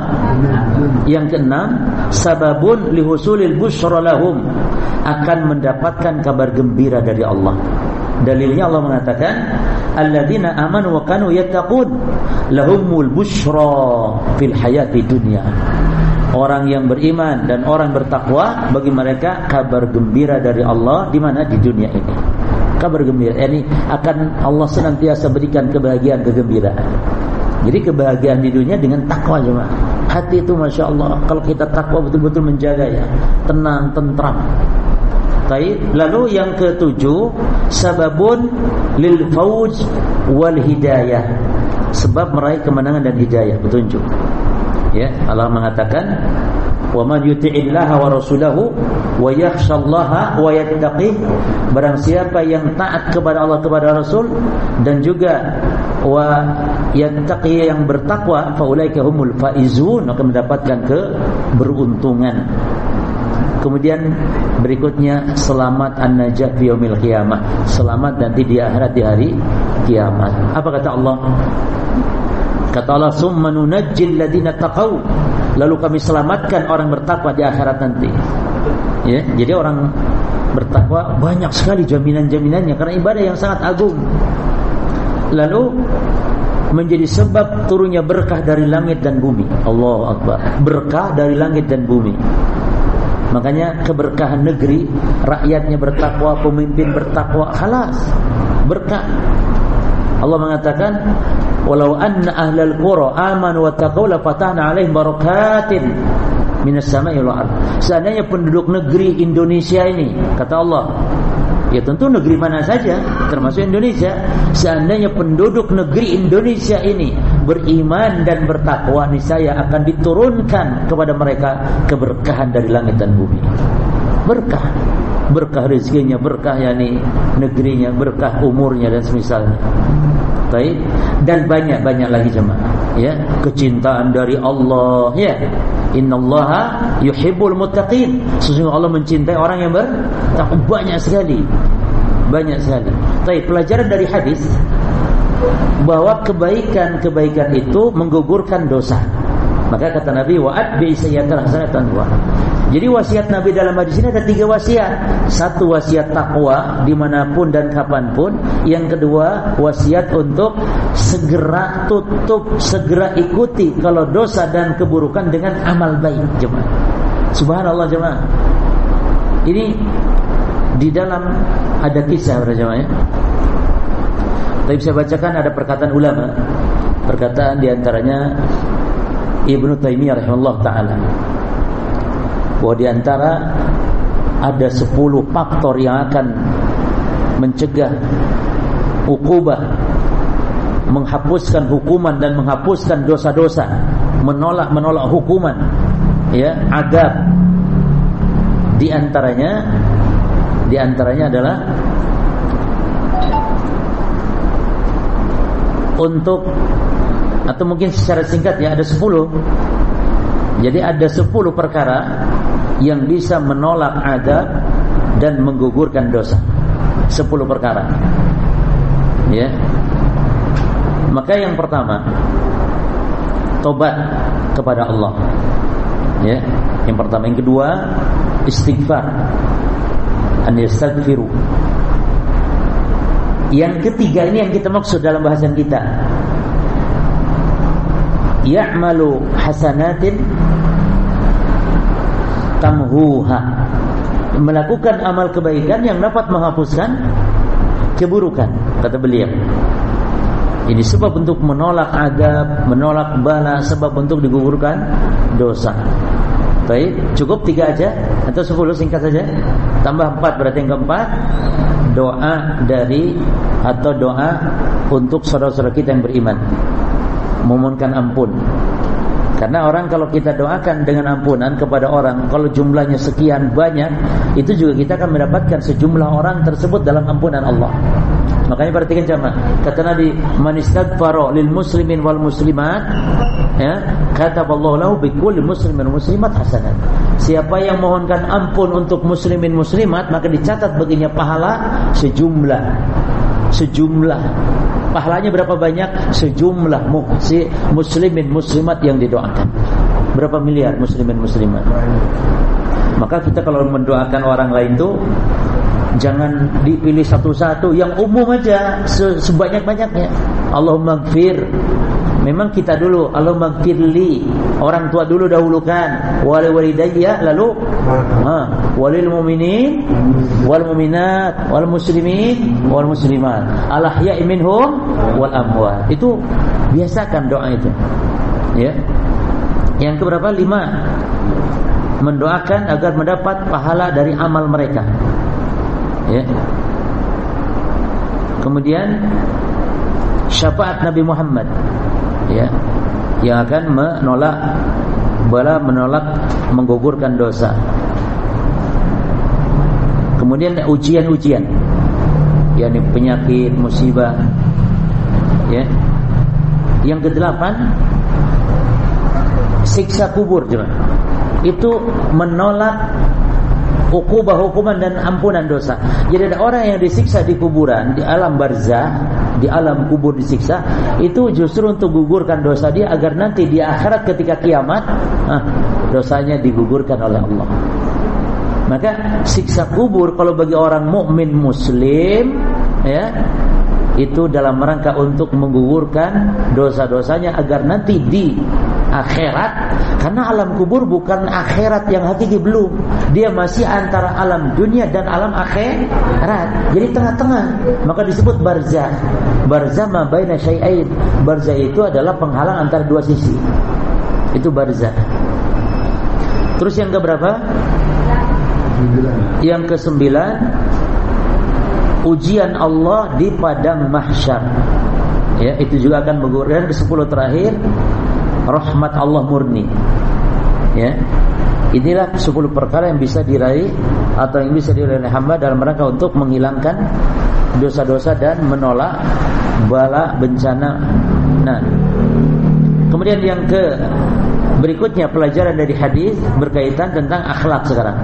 Yang keenam, sababun lihusulil busyra lahum akan mendapatkan kabar gembira dari Allah. Dalilnya Allah mengatakan, "Alladzina amanu wa kanu yattaqun lahumul busyra fil hayati dunya." Orang yang beriman dan orang bertakwa bagi mereka kabar gembira dari Allah di mana di dunia ini. Kabar gembira ini akan Allah senantiasa berikan kebahagiaan kegembiraan. Jadi kebahagiaan di dunia dengan takwa cuma. Hati itu masya Allah kalau kita takwa betul-betul menjaga ya tenang tentram. Baik. Lalu yang ketujuh sababun lil fauj wal hidayah. Sebab meraih kemenangan dan hidayah petunjuk ya Allah mengatakan wa man yuti'illaha wa rasulahu wa yakhshallaha wa yattaqih barang siapa yang taat kepada Allah kepada Rasul dan juga wa yattaqi yang bertakwa faulaika humul faizun akan mendapatkan keberuntungan Kemudian berikutnya selamat an-najah fi yaumil qiyamah. Selamat nanti di akhirat di hari kiamat. Apa kata Allah? Kata Allah, "Summa nunajjil ladina taqau." Lalu kami selamatkan orang bertakwa di akhirat nanti. Ya, jadi orang bertakwa banyak sekali jaminan-jaminannya karena ibadah yang sangat agung. Lalu menjadi sebab turunnya berkah dari langit dan bumi. Allah Akbar. Berkah dari langit dan bumi. Makanya keberkahan negeri, rakyatnya bertakwa, pemimpin bertakwa, halas. Berkah. Allah mengatakan walau anna ahlal qura amanu wattaqau la fatahna alaihim barakatin minas sama'i wal. Seandainya penduduk negeri Indonesia ini, kata Allah, ya tentu negeri mana saja, termasuk Indonesia. Seandainya penduduk negeri Indonesia ini beriman dan bertakwa, niscaya akan diturunkan kepada mereka keberkahan dari langit dan bumi. Berkah berkah rezekinya, berkah yani negerinya, berkah umurnya dan semisalnya. Baik. Dan banyak-banyak lagi jemaah. Ya, kecintaan dari Allah, ya. Innallaha yuhibbul muttaqin. Sesungguhnya Allah mencintai orang yang bertakwa banyak sekali. Banyak sekali. Baik, pelajaran dari hadis bahwa kebaikan-kebaikan itu menggugurkan dosa. Maka kata Nabi wa'ad bi sayyi'atil hasanatan wa jadi wasiat Nabi dalam hadis ini ada tiga wasiat. Satu wasiat takwa di mana pun dan kapan pun. Yang kedua wasiat untuk segera tutup, segera ikuti kalau dosa dan keburukan dengan amal baik. Jemaah. Subhanallah jemaah. Ini di dalam ada kisah berjamaah ya. Tapi saya bacakan ada perkataan ulama. Perkataan di antaranya Ibnu Taimiyah rahimahullah taala bahwa di antara ada 10 faktor yang akan mencegah ukubah menghapuskan hukuman dan menghapuskan dosa-dosa menolak menolak hukuman ya adab. Di antaranya di antaranya adalah untuk atau mungkin secara singkat ya ada 10 jadi ada 10 perkara yang bisa menolak adab dan menggugurkan dosa. 10 perkara. Ya. Maka yang pertama tobat kepada Allah. Ya. Yang pertama. Yang kedua istighfar. An yastaghfiru. Yang ketiga ini yang kita maksud dalam bahasan kita. Ya'malu hasanatin tamhuha melakukan amal kebaikan yang dapat menghapuskan keburukan kata beliau ini sebab untuk menolak adab, menolak bala, sebab untuk digugurkan dosa. Baik, cukup tiga aja atau sepuluh singkat saja. Tambah empat berarti yang keempat doa dari atau doa untuk saudara-saudara kita yang beriman memohonkan ampun. Karena orang kalau kita doakan dengan ampunan kepada orang, kalau jumlahnya sekian banyak, itu juga kita akan mendapatkan sejumlah orang tersebut dalam ampunan Allah. Makanya perhatikan jamaah. Kata Nabi, "Man istaghfara lil muslimin wal muslimat" ya, kataballahu lahu bi kulli muslimin muslimat hasanat. Siapa yang mohonkan ampun untuk muslimin muslimat, maka dicatat baginya pahala sejumlah sejumlah. Pahalanya berapa banyak? Sejumlah muslimin muslimat yang didoakan. Berapa miliar muslimin muslimat? Maka kita kalau mendoakan orang lain tuh jangan dipilih satu-satu. Yang umum aja sebanyak-banyaknya. Allahumma gfir memang kita dulu Allahumma gfirli orang tua dulu dahulukan. Wali walidayya lalu? Ha walil mu'minin wal mu'minat wal muslimin wal muslimat. Al ahya'i minhum wal amwat. Itu biasakan doa itu. Ya. Yang keberapa? Lima. Mendoakan agar mendapat pahala dari amal mereka. Ya. Kemudian syafaat Nabi Muhammad ya yang akan menolak bala menolak menggugurkan dosa. Kemudian ujian-ujian yakni penyakit, musibah ya. Yang kedelapan siksa kubur juga. Itu menolak Hukubah hukuman dan ampunan dosa. Jadi ada orang yang disiksa di kuburan, di alam barzah, di alam kubur disiksa, itu justru untuk gugurkan dosa dia agar nanti di akhirat ketika kiamat, ah, dosanya digugurkan oleh Allah. Maka siksa kubur kalau bagi orang mukmin muslim, ya, itu dalam rangka untuk menggugurkan dosa-dosanya agar nanti di akhirat. Karena alam kubur bukan akhirat yang hakiki belum. Dia masih antara alam dunia dan alam akhirat. Jadi tengah-tengah. Maka disebut barzah barzah ma baina syai'ain. Barzah itu adalah penghalang antara dua sisi. Itu barzah terus yang keberapa? Yang kesembilan ujian Allah di padang mahsyar. Ya itu juga akan menggugurkan ke sepuluh terakhir rahmat Allah murni. Ya. Inilah 10 perkara yang bisa diraih atau yang bisa diraih oleh hamba dalam rangka untuk menghilangkan dosa-dosa dan menolak bala bencana. Nah, kemudian yang ke berikutnya pelajaran dari hadis berkaitan tentang akhlak sekarang.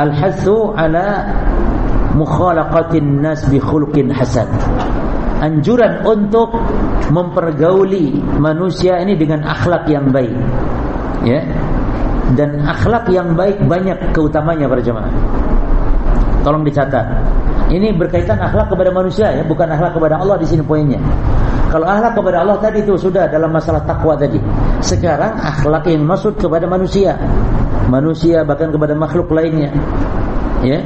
Al-hasu ala mukhalaqatin nas bi khuluqin hasan anjuran untuk mempergauli manusia ini dengan akhlak yang baik. Ya. Dan akhlak yang baik banyak keutamanya para jemaah. Tolong dicatat. Ini berkaitan akhlak kepada manusia ya, bukan akhlak kepada Allah di sini poinnya. Kalau akhlak kepada Allah tadi itu sudah dalam masalah takwa tadi. Sekarang akhlak yang maksud kepada manusia. Manusia bahkan kepada makhluk lainnya. Ya.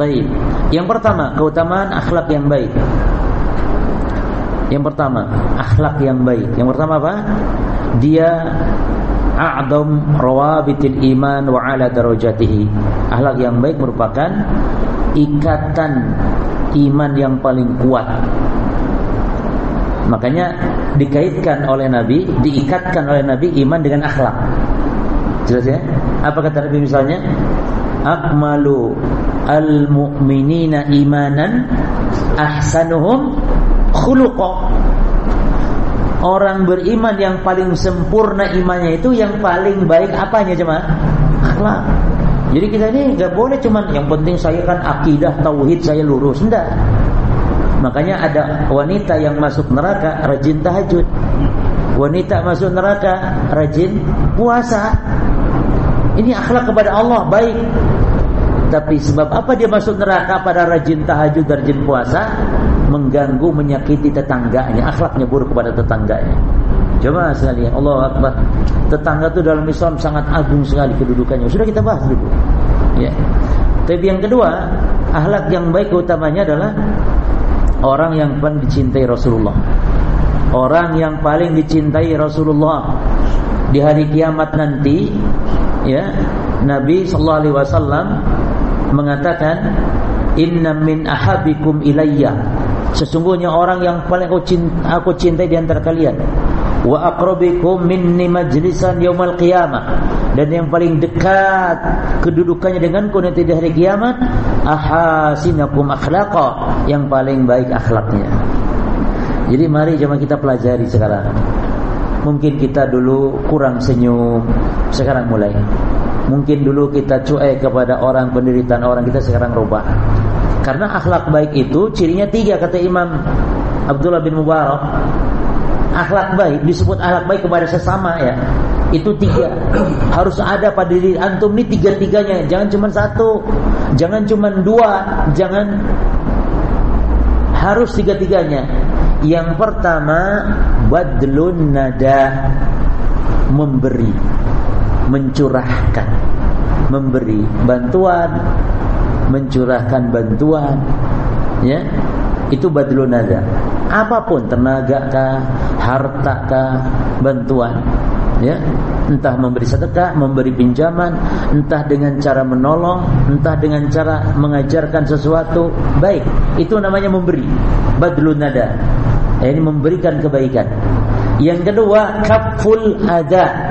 Baik. Yang pertama, keutamaan akhlak yang baik. Yang pertama, akhlak yang baik. Yang pertama apa? Dia a'dham rawabitil iman wa ala darajatihi. Akhlak yang baik merupakan ikatan iman yang paling kuat. Makanya dikaitkan oleh Nabi, diikatkan oleh Nabi iman dengan akhlak. Jelas ya? Apa kata Nabi misalnya? Akmalu al-mu'minina imanan ahsanuhum khuluqa. Orang beriman yang paling sempurna imannya itu yang paling baik apanya jemaah? Akhlak. Jadi kita ini nggak boleh cuman yang penting saya kan akidah tauhid saya lurus, enggak. Makanya ada wanita yang masuk neraka rajin tahajud. Wanita masuk neraka rajin puasa. Ini akhlak kepada Allah baik. Tapi sebab apa dia masuk neraka pada rajin tahajud dan rajin puasa? Mengganggu, menyakiti tetangganya. Akhlaknya buruk kepada tetangganya. Coba sekalian, Allah Akbar. Tetangga itu dalam Islam sangat agung sekali kedudukannya. Sudah kita bahas dulu. Ya. Tapi yang kedua, akhlak yang baik utamanya adalah orang yang paling dicintai Rasulullah. Orang yang paling dicintai Rasulullah di hari kiamat nanti, ya, Nabi sallallahu alaihi wasallam mengatakan, "Inna min ahabikum ilayya." Sesungguhnya orang yang paling aku cintai, aku cintai di antara kalian. Wa aqrabikum minni majlisan yaumal qiyamah. Dan yang paling dekat kedudukannya denganku nanti di hari kiamat ahasinakum akhlaqa. Yang paling baik akhlaknya. Jadi mari jemaah kita pelajari sekarang. Mungkin kita dulu kurang senyum sekarang mulai mungkin dulu kita cuek kepada orang penderitaan orang kita sekarang rubah. Karena akhlak baik itu cirinya tiga kata Imam Abdullah bin Mubarak. Akhlak baik disebut akhlak baik kepada sesama ya. Itu tiga. Harus ada pada diri antum ini tiga tiganya jangan cuma satu jangan cuma dua jangan. Harus tiga tiganya yang pertama badlun nada memberi mencurahkan memberi bantuan mencurahkan bantuan ya. Itu badlun nada. Apa pun tenaga kah harta kah bantuan ya. Entah memberi sedekah memberi pinjaman entah dengan cara menolong entah dengan cara mengajarkan sesuatu baik. Itu namanya memberi badlun nada. Ini memberikan kebaikan. Yang kedua kaful ada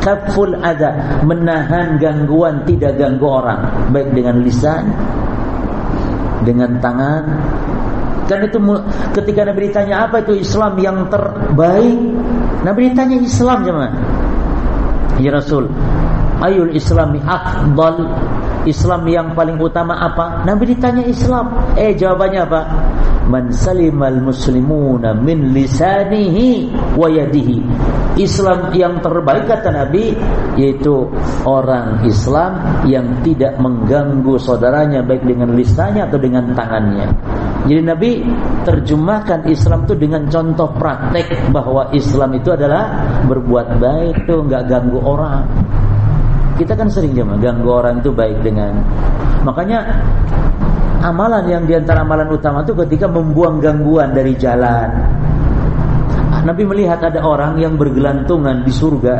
kaful ada menahan gangguan tidak ganggu orang baik dengan lisan dengan tangan dan itu ketika Nabi ditanya apa itu Islam yang terbaik, Nabi ditanya Islam jemaah. Ya Rasul, ayul islami afdal? Islam yang paling utama apa? Nabi ditanya Islam. Eh jawabannya apa? Man salimal muslimuna min lisanihi wa yadihi. Islam yang terbaik kata Nabi yaitu orang Islam yang tidak mengganggu saudaranya baik dengan lisannya atau dengan tangannya. Jadi Nabi terjemahkan Islam itu dengan contoh praktek bahwa Islam itu adalah berbuat baik tuh nggak ganggu orang. Kita kan sering jemaah ganggu orang itu baik dengan makanya amalan yang di antara amalan utama itu ketika membuang gangguan dari jalan. Nabi melihat ada orang yang bergelantungan di surga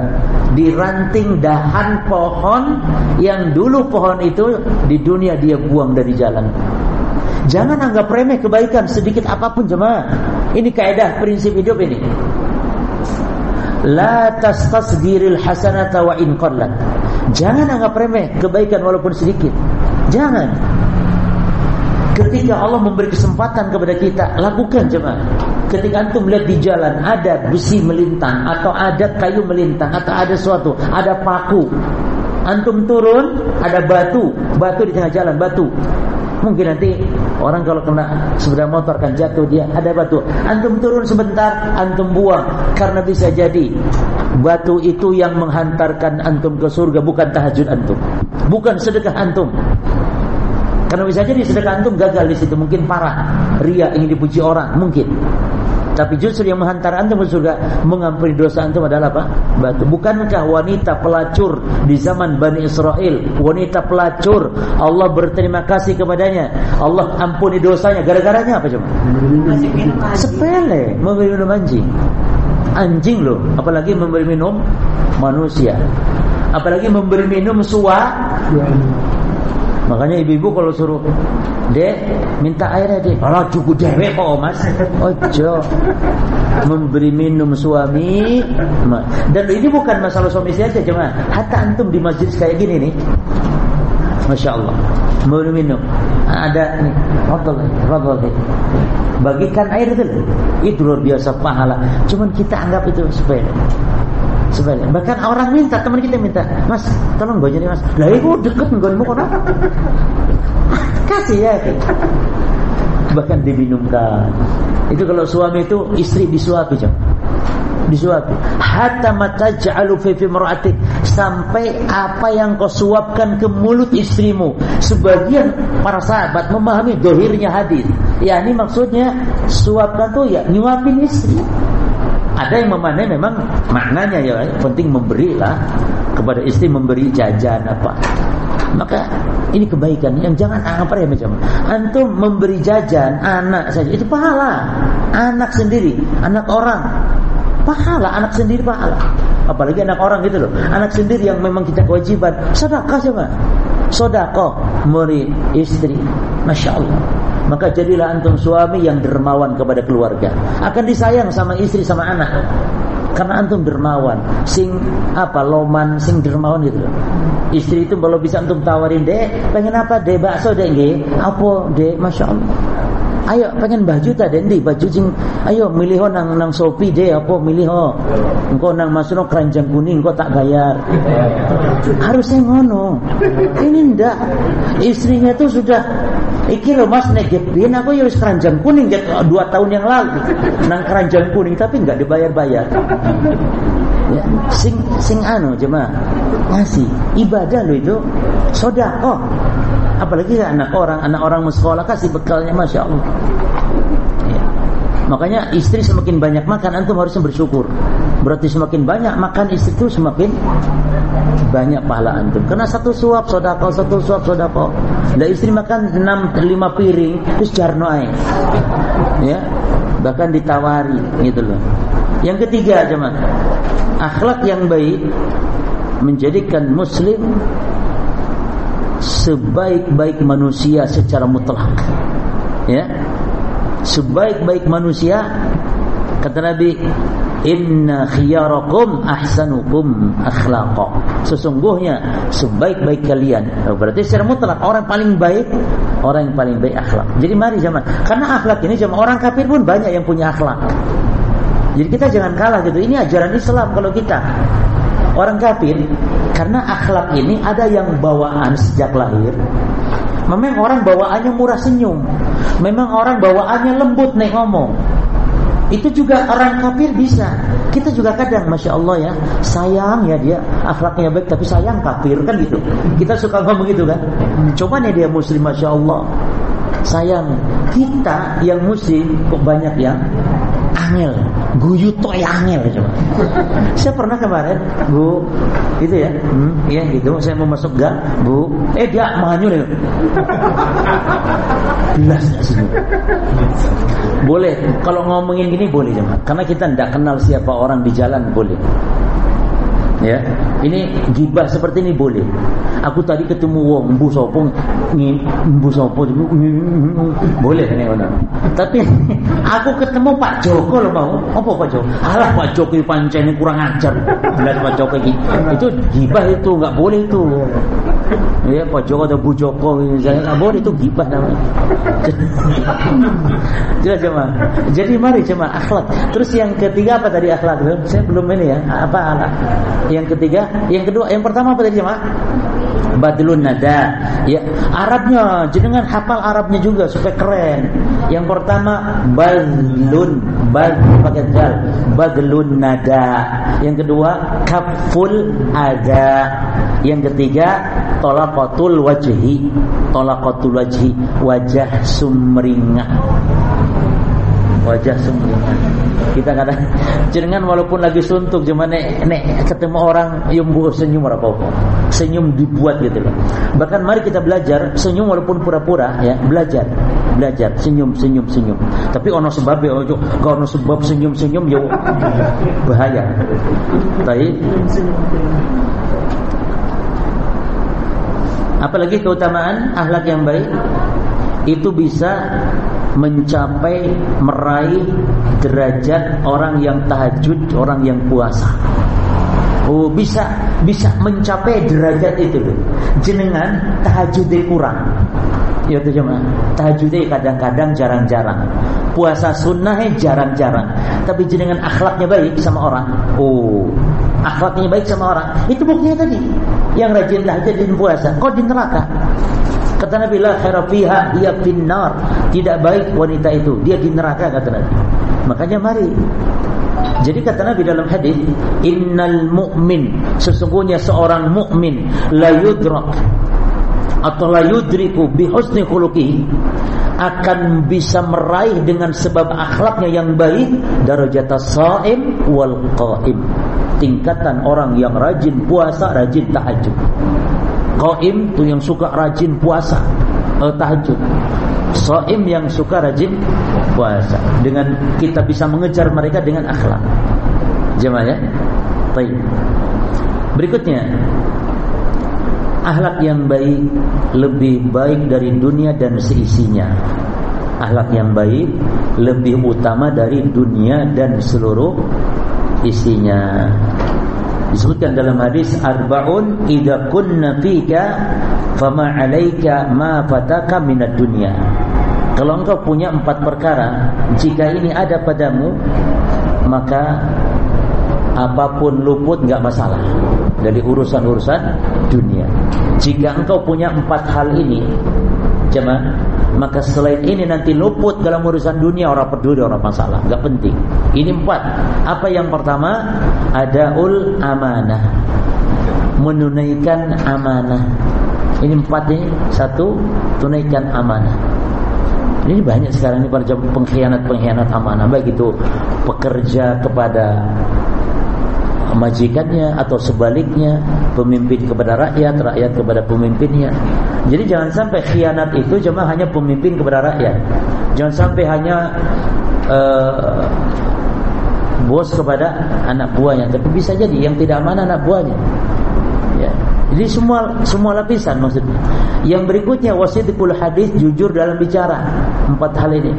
di ranting dahan pohon yang dulu pohon itu di dunia dia buang dari jalan. Jangan anggap remeh kebaikan sedikit apa pun jemaah. Ini kaidah prinsip hidup ini. La tastasdiril hasanata wa in. Jangan anggap remeh kebaikan walaupun sedikit. Jangan. Ketika Allah memberi kesempatan kepada kita, lakukan jemaah. Ketika antum melihat di jalan ada besi melintang atau ada kayu melintang atau ada sesuatu, ada paku. Antum turun, ada batu, batu di tengah jalan, batu. Mungkin nanti orang kalau kena sepeda motor kan jatuh dia ada batu. Antum turun sebentar, antum buang karena bisa jadi batu itu yang menghantarkan antum ke surga bukan tahajud antum. Bukan sedekah antum. Karena bisa jadi sedekah antum gagal di situ, mungkin parah, ria ingin dipuji orang, mungkin. Tapi justru yang menghantar antum ke surga mengampuni dosa antum adalah apa? Batu. Bukankah wanita pelacur di zaman Bani Israel, wanita pelacur, Allah berterima kasih kepadanya. Allah ampuni dosanya gara-garanya apa coba? Sepele, memberi minum anjing. Anjing loh, apalagi memberi minum manusia. Apalagi memberi minum suah Makanya ibu-ibu kalau suruh Dek, minta airnya dek. Kalau cukup dewe kok mas. Ojo memberi minum suami. Dan ini bukan masalah suami istri aja cuma hatta antum di masjid kayak gini nih. Masya Allah. Memberi minum. Ada nih Fadol Fadol Bagikan air itu Itu luar biasa pahala. Cuman kita anggap itu sepele Sepele Bahkan orang minta Teman kita minta Mas tolong gue jadi mas. Lah itu deket Nggonmu kono. Kasih ya Bahkan diminumkan. Itu kalau suami itu Istri disuapi jam disuapi. Hatta mataj'alu fi fimra'atik sampai apa yang kau suapkan ke mulut istrimu. Sebagian para sahabat memahami dohirnya hadis. Ya ini maksudnya suapkan tuh ya nyuapin istri ada yang memahami memang maknanya ya penting memberilah kepada istri memberi jajan apa maka ini kebaikan yang jangan apa ya macam antum memberi jajan anak saja itu pahala anak sendiri anak orang Pahala anak sendiri pahala. Apalagi anak orang gitu loh. Anak sendiri yang memang kita kewajiban. Sedekah coba. Sedekah muri istri. Masya Allah. Maka jadilah antum suami yang dermawan kepada keluarga. Akan disayang sama istri sama anak. Karena antum dermawan, sing apa loman, sing dermawan gitu. Istri itu kalau bisa antum tawarin dek, pengen apa dek bakso dek Apa dek, masya Allah. Ayo pengen baju tak dendi baju jing. Ayo milih nang nang Shopee deh apa milih ho. Engkau nang masuk keranjang kuning engkau tak bayar. Harusnya ngono. Ini ndak. Istrinya tuh sudah Iki lo mas negepin aku ya keranjang kuning dua tahun yang lalu nang keranjang kuning tapi nggak dibayar-bayar. Ya, sing sing anu cuma ngasih ibadah lo itu sodako Apalagi anak orang, anak orang sekolah kasih bekalnya, masya Allah. Ya. Makanya istri semakin banyak makan, antum harusnya bersyukur. Berarti semakin banyak makan istri itu semakin banyak pahala antum. Karena satu suap sodako, satu suap sodako. Dan istri makan enam lima piring, terus jarno. Ya, bahkan ditawari gitu loh. Yang ketiga cuman akhlak yang baik menjadikan muslim sebaik-baik manusia secara mutlak. Ya. Sebaik-baik manusia kata Nabi Inna khiyarakum ahsanukum akhlaqa. Sesungguhnya sebaik-baik kalian. Oh, berarti secara mutlak orang paling baik orang yang paling baik akhlak. Jadi mari zaman karena akhlak ini zaman orang kafir pun banyak yang punya akhlak. Jadi kita jangan kalah gitu. Ini ajaran Islam kalau kita orang kafir karena akhlak ini ada yang bawaan sejak lahir. Memang orang bawaannya murah senyum. Memang orang bawaannya lembut nih ngomong. Itu juga orang kafir bisa. Kita juga kadang, masya Allah ya, sayang ya dia akhlaknya baik, tapi sayang kafir kan gitu. Kita suka ngomong gitu kan. Coba nih dia muslim, masya Allah. Sayang kita yang muslim kok banyak yang angel guyu to ya angel coba. Saya pernah kemarin bu itu ya? Hmm, iya gitu. Saya mau masuk gang bu. Eh dia manyur ya? Jelas boleh. Kalau ngomongin gini boleh jemaah karena kita tidak kenal siapa orang di jalan boleh. Ya, ini gibah seperti ini boleh. Aku tadi ketemu wong mbu sapa mbu sapa boleh ini orang. Tapi aku ketemu Pak Joko loh mau. Apa Pak Joko? Alah Pak Joko pancen kurang ajar. Belas Pak Joko ini. Itu gibah itu enggak boleh itu. Ya Pak Joko atau Bu Joko misalnya enggak boleh itu gibah namanya. Jelas cuma. Jadi mari cuma akhlak. Terus yang ketiga apa tadi akhlak? Saya belum ini ya. Apa akhlak? Yang ketiga, yang kedua, yang pertama apa tadi jemaah? Badlun nada. Ya, Arabnya, jenengan hafal Arabnya juga supaya keren. Yang pertama badlun, bad pakai dal. Badlun nada. Yang kedua kaful ada. Yang ketiga tolaqatul wajhi. Tolaqatul wajhi, wajah sumringah wajah sumringah kita kadang jenengan walaupun lagi suntuk cuma nek, nek ketemu orang yang senyum apa apa senyum dibuat gitu loh. Bahkan mari kita belajar senyum walaupun pura-pura ya belajar belajar senyum senyum senyum. Tapi ono sebab ya ojo ono sebab senyum senyum ya bahaya. Tapi Apalagi keutamaan akhlak yang baik itu bisa mencapai meraih derajat orang yang tahajud, orang yang puasa. Oh, bisa bisa mencapai derajat itu loh. Jenengan tahajudnya kurang. Ya itu cuma tahajudnya kadang-kadang jarang-jarang. Puasa sunnahnya jarang-jarang. Tapi jenengan akhlaknya baik sama orang. Oh, akhlaknya baik sama orang. Itu buktinya tadi. Yang rajin tahajud dan puasa, kok di neraka. Kata Nabi la khaira fiha hiya finnar. Tidak baik wanita itu, dia di neraka kata Nabi. Makanya mari jadi kata Nabi dalam hadis, "Innal mu'min sesungguhnya seorang mukmin la yudrak atau la yudriku bi husni khuluqihi akan bisa meraih dengan sebab akhlaknya yang baik darajat shaim wal qaim tingkatan orang yang rajin puasa rajin tahajud qaim tu yang suka rajin puasa uh, tahajud Soim yang suka rajin puasa dengan kita bisa mengejar mereka dengan akhlak. Jemaah ya. Baik. Berikutnya akhlak yang baik lebih baik dari dunia dan seisinya. Akhlak yang baik lebih utama dari dunia dan seluruh isinya. Disebutkan dalam hadis arba'un idza kunna fika fama 'alaika ma fataka minad dunya. Kalau engkau punya empat perkara, jika ini ada padamu, maka apa pun luput enggak masalah dari urusan-urusan dunia. Jika engkau punya empat hal ini, jemaah, maka selain ini nanti luput dalam urusan dunia orang peduli orang masalah, enggak penting. Ini empat. Apa yang pertama? Ada ul amanah. Menunaikan amanah. Ini empat ini. Satu, tunaikan amanah. Ini banyak sekarang ini para pengkhianat-pengkhianat amanah baik itu pekerja kepada majikannya atau sebaliknya pemimpin kepada rakyat, rakyat kepada pemimpinnya. Jadi jangan sampai khianat itu cuma hanya pemimpin kepada rakyat. Jangan sampai hanya uh, bos kepada anak buahnya, tapi bisa jadi yang tidak mana anak buahnya. Ya. Jadi semua semua lapisan maksudnya. Yang berikutnya wasidqul hadis jujur dalam bicara. Empat hal ini.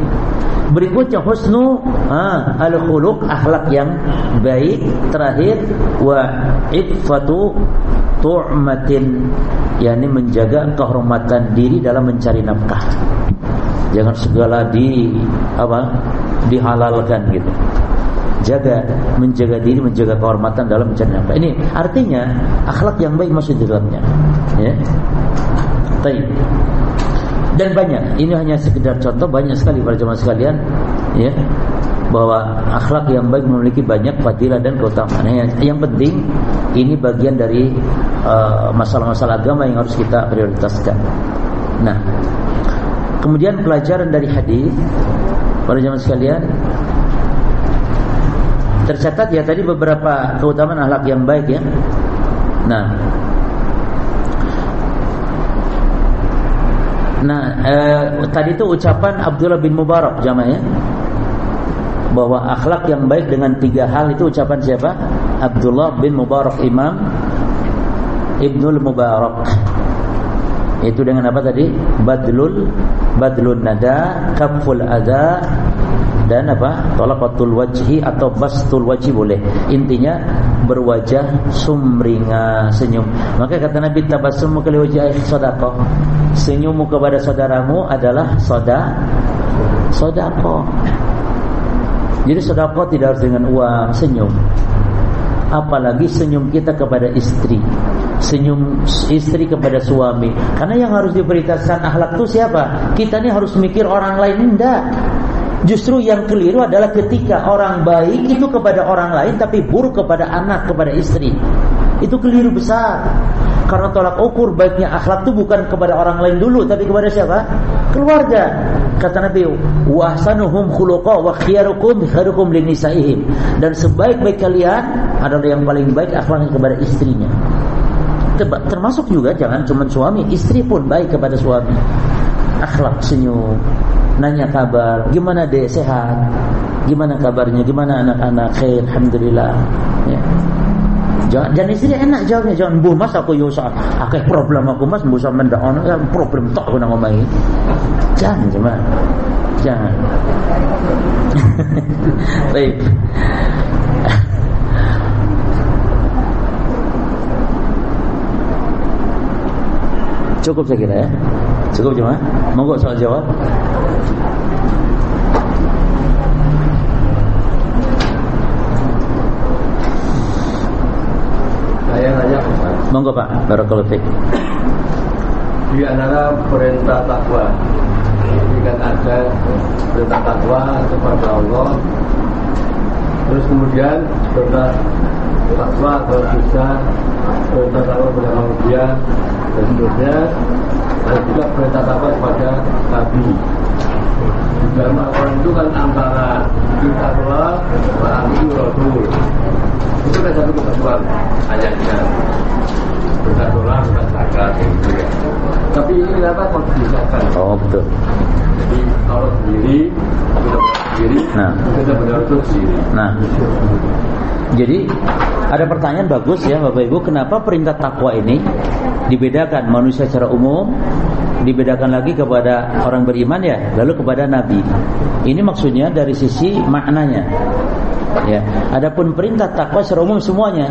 Berikutnya husnu ha, al-khuluq akhlak yang baik. Terakhir wa iffatu tu'matin yakni menjaga kehormatan diri dalam mencari nafkah. Jangan segala di apa? dihalalkan gitu. Jaga menjaga diri, menjaga kehormatan dalam mencari nafkah. Ini artinya akhlak yang baik masuk di dalamnya. Ya. Baik dan banyak. Ini hanya sekedar contoh banyak sekali para jemaah sekalian ya bahwa akhlak yang baik memiliki banyak fadilah dan keutamaan. Yang, yang penting ini bagian dari uh, masalah-masalah uh, agama yang harus kita prioritaskan. Nah kemudian pelajaran dari hadis para jemaah sekalian tercatat ya tadi beberapa keutamaan akhlak yang baik ya. Nah Nah, eh, tadi itu ucapan Abdullah bin Mubarak jamaah ya. Bahwa akhlak yang baik dengan tiga hal itu ucapan siapa? Abdullah bin Mubarak Imam Ibnul Mubarak. Itu dengan apa tadi? Badlul badlun nada, kaful ada dan apa? Talaqatul wajhi atau bastul wajhi boleh. Intinya berwajah sumringah senyum. Maka kata Nabi tabassumu kali wajhi sedekah. Senyummu kepada saudaramu adalah soda sedekah. Jadi sedekah tidak harus dengan uang, senyum. Apalagi senyum kita kepada istri Senyum istri kepada suami Karena yang harus diberitakan akhlak itu siapa? Kita ini harus mikir orang lain Tidak Justru yang keliru adalah ketika orang baik itu kepada orang lain tapi buruk kepada anak, kepada istri. Itu keliru besar. Karena tolak ukur baiknya akhlak itu bukan kepada orang lain dulu tapi kepada siapa? Keluarga. Kata Nabi, "Wa ahsanuhum khuluqa wa khiyarukum khairukum linisaihim." Dan sebaik-baik kalian adalah yang paling baik akhlaknya kepada istrinya. Termasuk juga jangan cuma suami, istri pun baik kepada suami. Akhlak senyum, nanya kabar, gimana deh sehat? Gimana kabarnya? Gimana anak-anak? Khair, alhamdulillah. Ya. Jangan, jangan istri enak jawabnya jangan bu mas aku yo akeh problem aku mas bu sampe ndak ono problem tok aku nang omahe. Jangan cuma jangan. Baik. Cukup saya kira ya. Cukup cuma. Monggo soal jawab. Monggo Pak, barakallahu fiik. Di antara perintah takwa ini kan ada perintah takwa kepada Allah. Terus kemudian perintah takwa kalau bisa perintah takwa kepada manusia dan seterusnya. Dan juga perintah takwa kepada Nabi. Dalam Al-Quran itu kan antara kita keluar Al-Quran Rasul. Itu kan satu kesatuan ayatnya dolar, zakat gitu ya tapi ini kenapa kok dipisahkan Oh, betul. jadi kalau sendiri sendiri Nah. kita benar itu sendiri Nah, jadi ada pertanyaan bagus ya Bapak Ibu, kenapa perintah takwa ini dibedakan manusia secara umum, dibedakan lagi kepada orang beriman ya, lalu kepada nabi. Ini maksudnya dari sisi maknanya. Ya, adapun perintah takwa secara umum semuanya.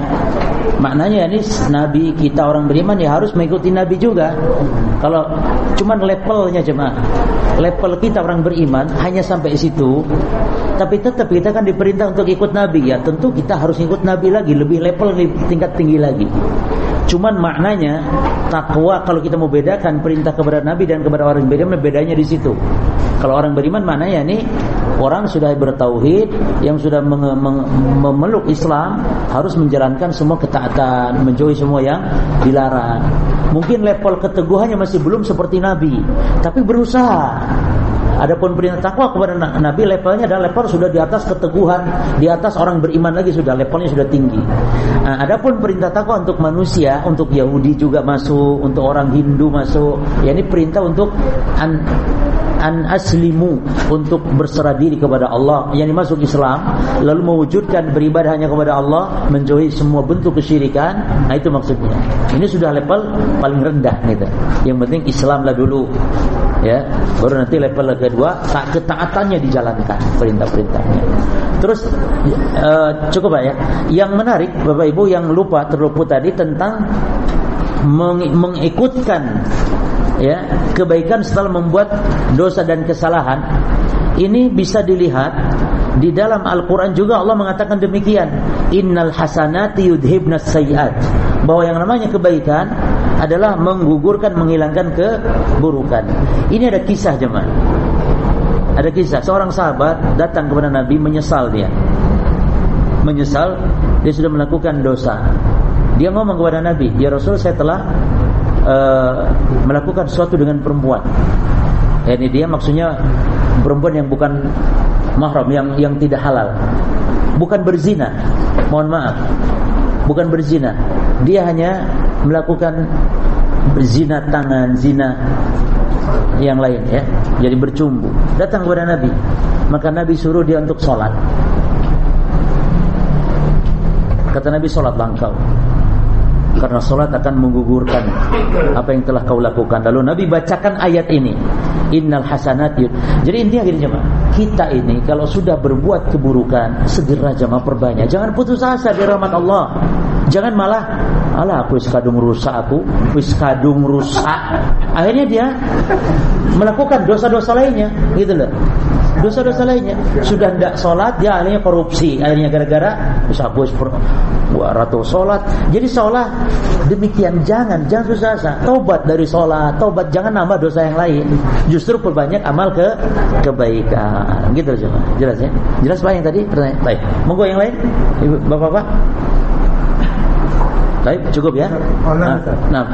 Maknanya ini nabi kita orang beriman ya harus mengikuti nabi juga. Kalau cuman levelnya cuma level kita orang beriman hanya sampai situ, tapi tetap kita kan diperintah untuk ikut nabi ya. Tentu kita harus ikut nabi lagi, lebih level lebih tingkat tinggi lagi. Cuman maknanya takwa kalau kita mau bedakan perintah kepada nabi dan kepada orang beriman bedanya di situ. Kalau orang beriman maknanya ini orang sudah bertauhid yang sudah memeluk Islam harus menjalankan semua ketaatan, menjauhi semua yang dilarang. Mungkin level keteguhannya masih belum seperti nabi, tapi berusaha. Adapun perintah takwa kepada na- Nabi levelnya adalah level sudah di atas keteguhan, di atas orang beriman lagi sudah levelnya sudah tinggi. Nah, adapun perintah takwa untuk manusia, untuk Yahudi juga masuk, untuk orang Hindu masuk. Ya ini perintah untuk an an aslimu untuk berserah diri kepada Allah yang dimasuk Islam lalu mewujudkan beribadah hanya kepada Allah menjauhi semua bentuk kesyirikan nah itu maksudnya ini sudah level paling rendah gitu yang penting Islamlah dulu ya baru nanti level kedua tak ketaatannya dijalankan perintah-perintahnya. Terus eh, cukup Pak ya. Yang menarik Bapak Ibu yang lupa terluput tadi tentang meng- mengikutkan ya kebaikan setelah membuat dosa dan kesalahan. Ini bisa dilihat di dalam Al-Quran juga Allah mengatakan demikian. Innal hasanati yudhibnas sayiat. Bahwa yang namanya kebaikan adalah menggugurkan menghilangkan keburukan. Ini ada kisah jemaah. Ada kisah. Seorang sahabat datang kepada Nabi menyesal dia. Menyesal dia sudah melakukan dosa. Dia ngomong kepada Nabi ya Rasul saya telah uh, melakukan sesuatu dengan perempuan. Ini dia maksudnya perempuan yang bukan mahram yang yang tidak halal. Bukan berzina. Mohon maaf. Bukan berzina. Dia hanya melakukan berzina tangan zina yang lain ya. Jadi bercumbu. Datang kepada Nabi. Maka Nabi suruh dia untuk sholat. Kata Nabi sholat langkau karena solat akan menggugurkan apa yang telah kau lakukan. Lalu Nabi bacakan ayat ini. Innal hasanat Jadi intinya gini jemaah, kita ini kalau sudah berbuat keburukan, segera jemaah perbanyak. Jangan putus asa di rahmat Allah. Jangan malah alah aku kadung rusak aku, wis kadung rusak. Akhirnya dia melakukan dosa-dosa lainnya, gitu loh. Dosa-dosa lainnya. Sudah tidak sholat dia akhirnya korupsi. Akhirnya gara-gara bisa bos ratu sholat. Jadi sholat demikian jangan. Jangan susah asa tobat dari sholat. Tobat jangan nambah dosa yang lain. Justru perbanyak amal ke kebaikan. Gitu aja jelas ya? Jelas pak yang tadi? Pertanyaan. Baik. Monggo yang lain. Ibu bapak-bapak? Baik cukup ya? Nah, nah, nah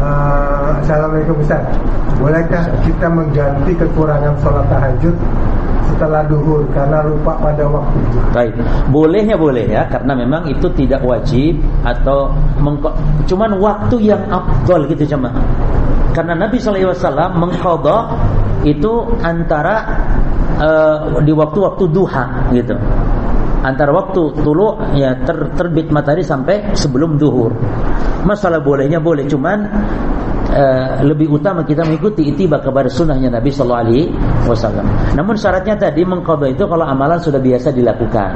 Uh, Assalamualaikum Ustaz Bolehkah kita mengganti kekurangan sholat tahajud setelah duhur karena lupa pada waktu Baik, bolehnya boleh ya karena memang itu tidak wajib atau cuman waktu yang afdal gitu cuma. Karena Nabi wasallam mengqadha itu antara uh, di waktu-waktu duha gitu. antara waktu tulu ya ter, terbit matahari sampai sebelum duhur. Masalah bolehnya boleh, cuman uh, lebih utama kita mengikuti itiba kepada sunnahnya Nabi Sallallahu Alaihi Wasallam. Namun syaratnya tadi mengkodo itu kalau amalan sudah biasa dilakukan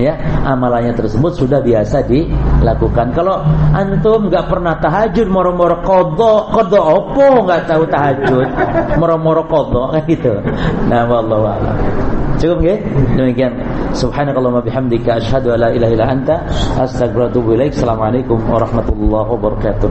ya amalannya tersebut sudah biasa dilakukan. Kalau antum nggak pernah tahajud moro-moro kodo kodo opo nggak tahu tahajud. Moro-moro kodo kan gitu. Nah wallahu a'lam. Cukup ya demikian. Subhanakallahumma bihamdika asyhadu an la ilaha illa anta astaghfiruka wa atubu ilaik. Assalamualaikum warahmatullahi wabarakatuh